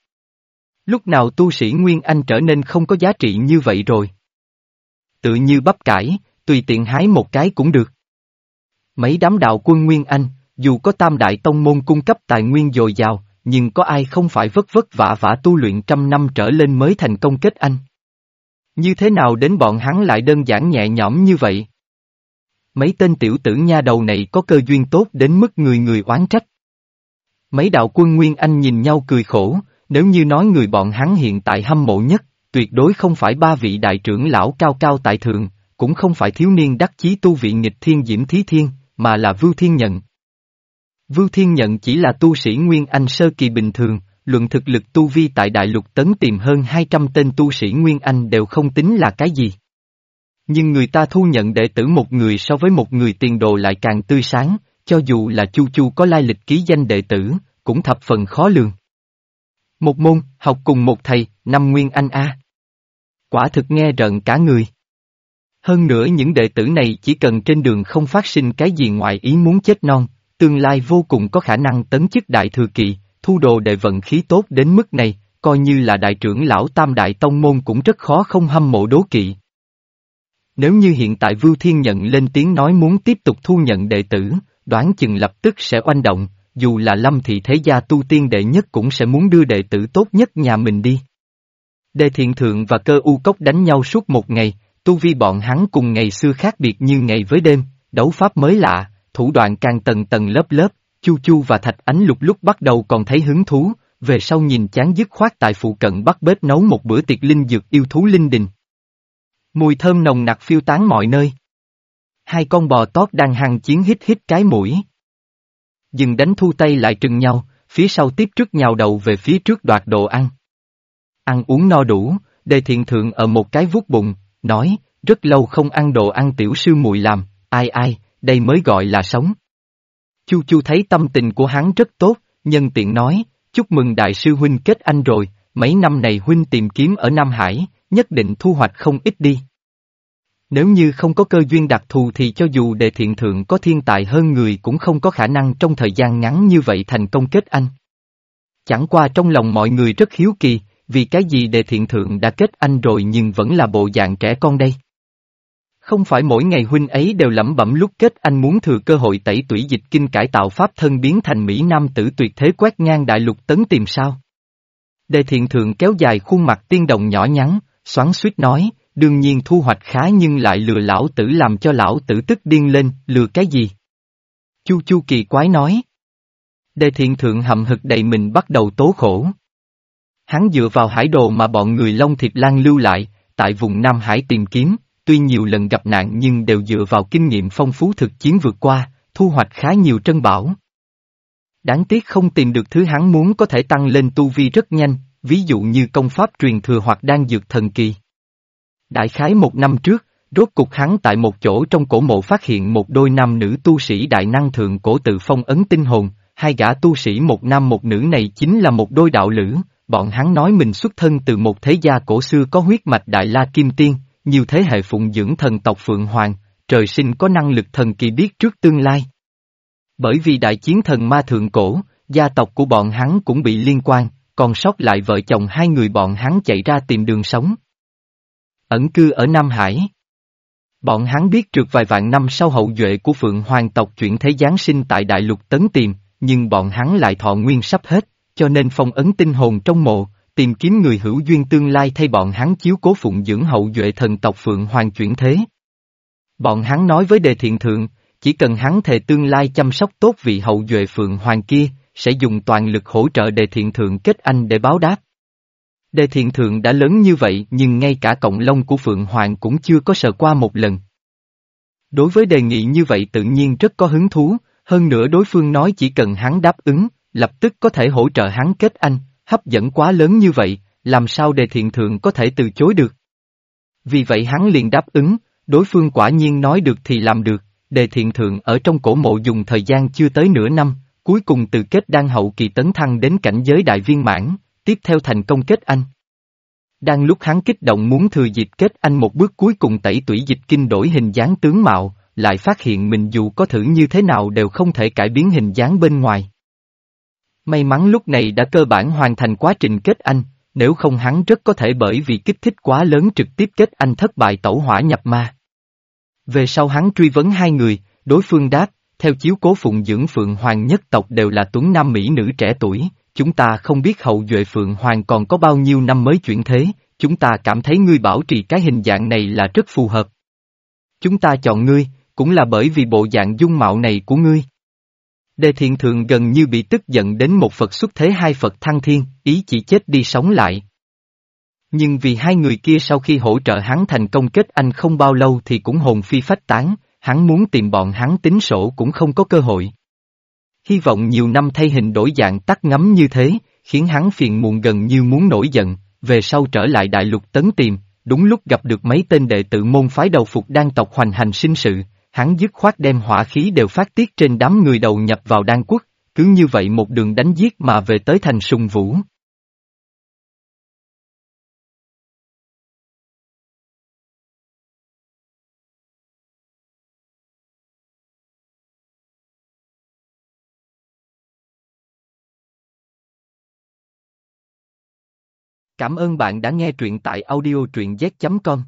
Lúc nào tu sĩ Nguyên Anh trở nên không có giá trị như vậy rồi. Tự như bắp cải, tùy tiện hái một cái cũng được. Mấy đám đạo quân Nguyên Anh, dù có tam đại tông môn cung cấp tài nguyên dồi dào, nhưng có ai không phải vất vất vả vả tu luyện trăm năm trở lên mới thành công kết anh. Như thế nào đến bọn hắn lại đơn giản nhẹ nhõm như vậy? Mấy tên tiểu tử nha đầu này có cơ duyên tốt đến mức người người oán trách. Mấy đạo quân Nguyên Anh nhìn nhau cười khổ, nếu như nói người bọn hắn hiện tại hâm mộ nhất, tuyệt đối không phải ba vị đại trưởng lão cao cao tại thượng, cũng không phải thiếu niên đắc chí tu vị nghịch thiên diễm thí thiên, mà là Vưu Thiên Nhận. Vưu Thiên Nhận chỉ là tu sĩ Nguyên Anh sơ kỳ bình thường, luận thực lực tu vi tại đại lục tấn tìm hơn 200 tên tu sĩ Nguyên Anh đều không tính là cái gì. Nhưng người ta thu nhận đệ tử một người so với một người tiền đồ lại càng tươi sáng, cho dù là Chu Chu có lai lịch ký danh đệ tử, cũng thập phần khó lường. Một môn, học cùng một thầy, năm nguyên anh A. Quả thực nghe rợn cả người. Hơn nữa những đệ tử này chỉ cần trên đường không phát sinh cái gì ngoài ý muốn chết non, tương lai vô cùng có khả năng tấn chức đại thừa kỳ, thu đồ đệ vận khí tốt đến mức này, coi như là đại trưởng lão tam đại tông môn cũng rất khó không hâm mộ đố kỵ. Nếu như hiện tại Vưu Thiên nhận lên tiếng nói muốn tiếp tục thu nhận đệ tử, đoán chừng lập tức sẽ oanh động, dù là lâm thị thế gia tu tiên đệ nhất cũng sẽ muốn đưa đệ tử tốt nhất nhà mình đi. Đề thiện thượng và cơ u cốc đánh nhau suốt một ngày, tu vi bọn hắn cùng ngày xưa khác biệt như ngày với đêm, đấu pháp mới lạ, thủ đoạn càng tầng tầng lớp lớp, chu chu và thạch ánh lục lúc bắt đầu còn thấy hứng thú, về sau nhìn chán dứt khoát tại phụ cận bắt bếp nấu một bữa tiệc linh dược yêu thú linh đình. Mùi thơm nồng nặc phiêu tán mọi nơi. Hai con bò tót đang hàng chiến hít hít cái mũi. Dừng đánh thu tay lại trừng nhau, phía sau tiếp trước nhào đầu về phía trước đoạt đồ ăn. Ăn uống no đủ, đề thiện thượng ở một cái vuốt bụng, nói, rất lâu không ăn đồ ăn tiểu sư mùi làm, ai ai, đây mới gọi là sống. Chu Chu thấy tâm tình của hắn rất tốt, nhân tiện nói, chúc mừng đại sư huynh kết anh rồi, mấy năm này huynh tìm kiếm ở Nam Hải, nhất định thu hoạch không ít đi. Nếu như không có cơ duyên đặc thù thì cho dù đề thiện thượng có thiên tài hơn người cũng không có khả năng trong thời gian ngắn như vậy thành công kết anh. Chẳng qua trong lòng mọi người rất hiếu kỳ, vì cái gì đề thiện thượng đã kết anh rồi nhưng vẫn là bộ dạng trẻ con đây. Không phải mỗi ngày huynh ấy đều lẩm bẩm lúc kết anh muốn thừa cơ hội tẩy tủy dịch kinh cải tạo pháp thân biến thành Mỹ Nam tử tuyệt thế quét ngang đại lục tấn tìm sao. Đề thiện thượng kéo dài khuôn mặt tiên đồng nhỏ nhắn, xoắn suýt nói, đương nhiên thu hoạch khá nhưng lại lừa lão tử làm cho lão tử tức điên lên, lừa cái gì? Chu chu kỳ quái nói. Đề thiện thượng hậm hực đầy mình bắt đầu tố khổ. Hắn dựa vào hải đồ mà bọn người Long Thịt Lan lưu lại, tại vùng Nam Hải tìm kiếm, tuy nhiều lần gặp nạn nhưng đều dựa vào kinh nghiệm phong phú thực chiến vượt qua, thu hoạch khá nhiều trân bảo. Đáng tiếc không tìm được thứ hắn muốn có thể tăng lên tu vi rất nhanh, ví dụ như công pháp truyền thừa hoặc đang dược thần kỳ. Đại khái một năm trước, rốt cục hắn tại một chỗ trong cổ mộ phát hiện một đôi nam nữ tu sĩ đại năng thượng cổ tự phong ấn tinh hồn, hai gã tu sĩ một nam một nữ này chính là một đôi đạo lữ, bọn hắn nói mình xuất thân từ một thế gia cổ xưa có huyết mạch đại la kim tiên, nhiều thế hệ phụng dưỡng thần tộc Phượng Hoàng, trời sinh có năng lực thần kỳ biết trước tương lai. Bởi vì đại chiến thần ma thượng cổ, gia tộc của bọn hắn cũng bị liên quan, còn sót lại vợ chồng hai người bọn hắn chạy ra tìm đường sống. Ẩn cư ở Nam Hải. Bọn hắn biết trượt vài vạn năm sau hậu duệ của Phượng Hoàng tộc chuyển thế Giáng sinh tại Đại Lục Tấn Tìm, nhưng bọn hắn lại thọ nguyên sắp hết, cho nên phong ấn tinh hồn trong mộ, tìm kiếm người hữu duyên tương lai thay bọn hắn chiếu cố phụng dưỡng hậu duệ thần tộc Phượng Hoàng chuyển thế. Bọn hắn nói với đề thiện thượng, chỉ cần hắn thề tương lai chăm sóc tốt vị hậu duệ Phượng Hoàng kia, sẽ dùng toàn lực hỗ trợ đề thiện thượng kết anh để báo đáp. Đề thiện thượng đã lớn như vậy nhưng ngay cả cộng lông của Phượng Hoàng cũng chưa có sợ qua một lần. Đối với đề nghị như vậy tự nhiên rất có hứng thú, hơn nữa đối phương nói chỉ cần hắn đáp ứng, lập tức có thể hỗ trợ hắn kết anh, hấp dẫn quá lớn như vậy, làm sao đề thiện thượng có thể từ chối được. Vì vậy hắn liền đáp ứng, đối phương quả nhiên nói được thì làm được, đề thiện thượng ở trong cổ mộ dùng thời gian chưa tới nửa năm, cuối cùng từ kết đan hậu kỳ tấn thăng đến cảnh giới đại viên mãn, tiếp theo thành công kết anh. Đang lúc hắn kích động muốn thừa dịp kết anh một bước cuối cùng tẩy tủy dịch kinh đổi hình dáng tướng mạo, lại phát hiện mình dù có thử như thế nào đều không thể cải biến hình dáng bên ngoài. May mắn lúc này đã cơ bản hoàn thành quá trình kết anh, nếu không hắn rất có thể bởi vì kích thích quá lớn trực tiếp kết anh thất bại tẩu hỏa nhập ma. Về sau hắn truy vấn hai người, đối phương đáp, theo chiếu cố phụng dưỡng Phượng Hoàng nhất tộc đều là tuấn nam mỹ nữ trẻ tuổi, chúng ta không biết hậu duệ Phượng Hoàng còn có bao nhiêu năm mới chuyển thế, chúng ta cảm thấy ngươi bảo trì cái hình dạng này là rất phù hợp. Chúng ta chọn ngươi, cũng là bởi vì bộ dạng dung mạo này của ngươi. Đề thiện thượng gần như bị tức giận đến một Phật xuất thế hai Phật thăng thiên, ý chỉ chết đi sống lại. Nhưng vì hai người kia sau khi hỗ trợ hắn thành công kết anh không bao lâu thì cũng hồn phi phách tán, hắn muốn tìm bọn hắn tính sổ cũng không có cơ hội. Hy vọng nhiều năm thay hình đổi dạng tắt ngắm như thế, khiến hắn phiền muộn gần như muốn nổi giận, về sau trở lại đại lục tấn tìm, đúng lúc gặp được mấy tên đệ tử môn phái đầu phục đan tộc hoành hành sinh sự, hắn dứt khoát đem hỏa khí đều phát tiết trên đám người đầu nhập vào đan quốc, cứ như vậy một đường đánh giết mà về tới thành sùng vũ. Cảm ơn bạn đã nghe truyện tại audiotruyenz.com.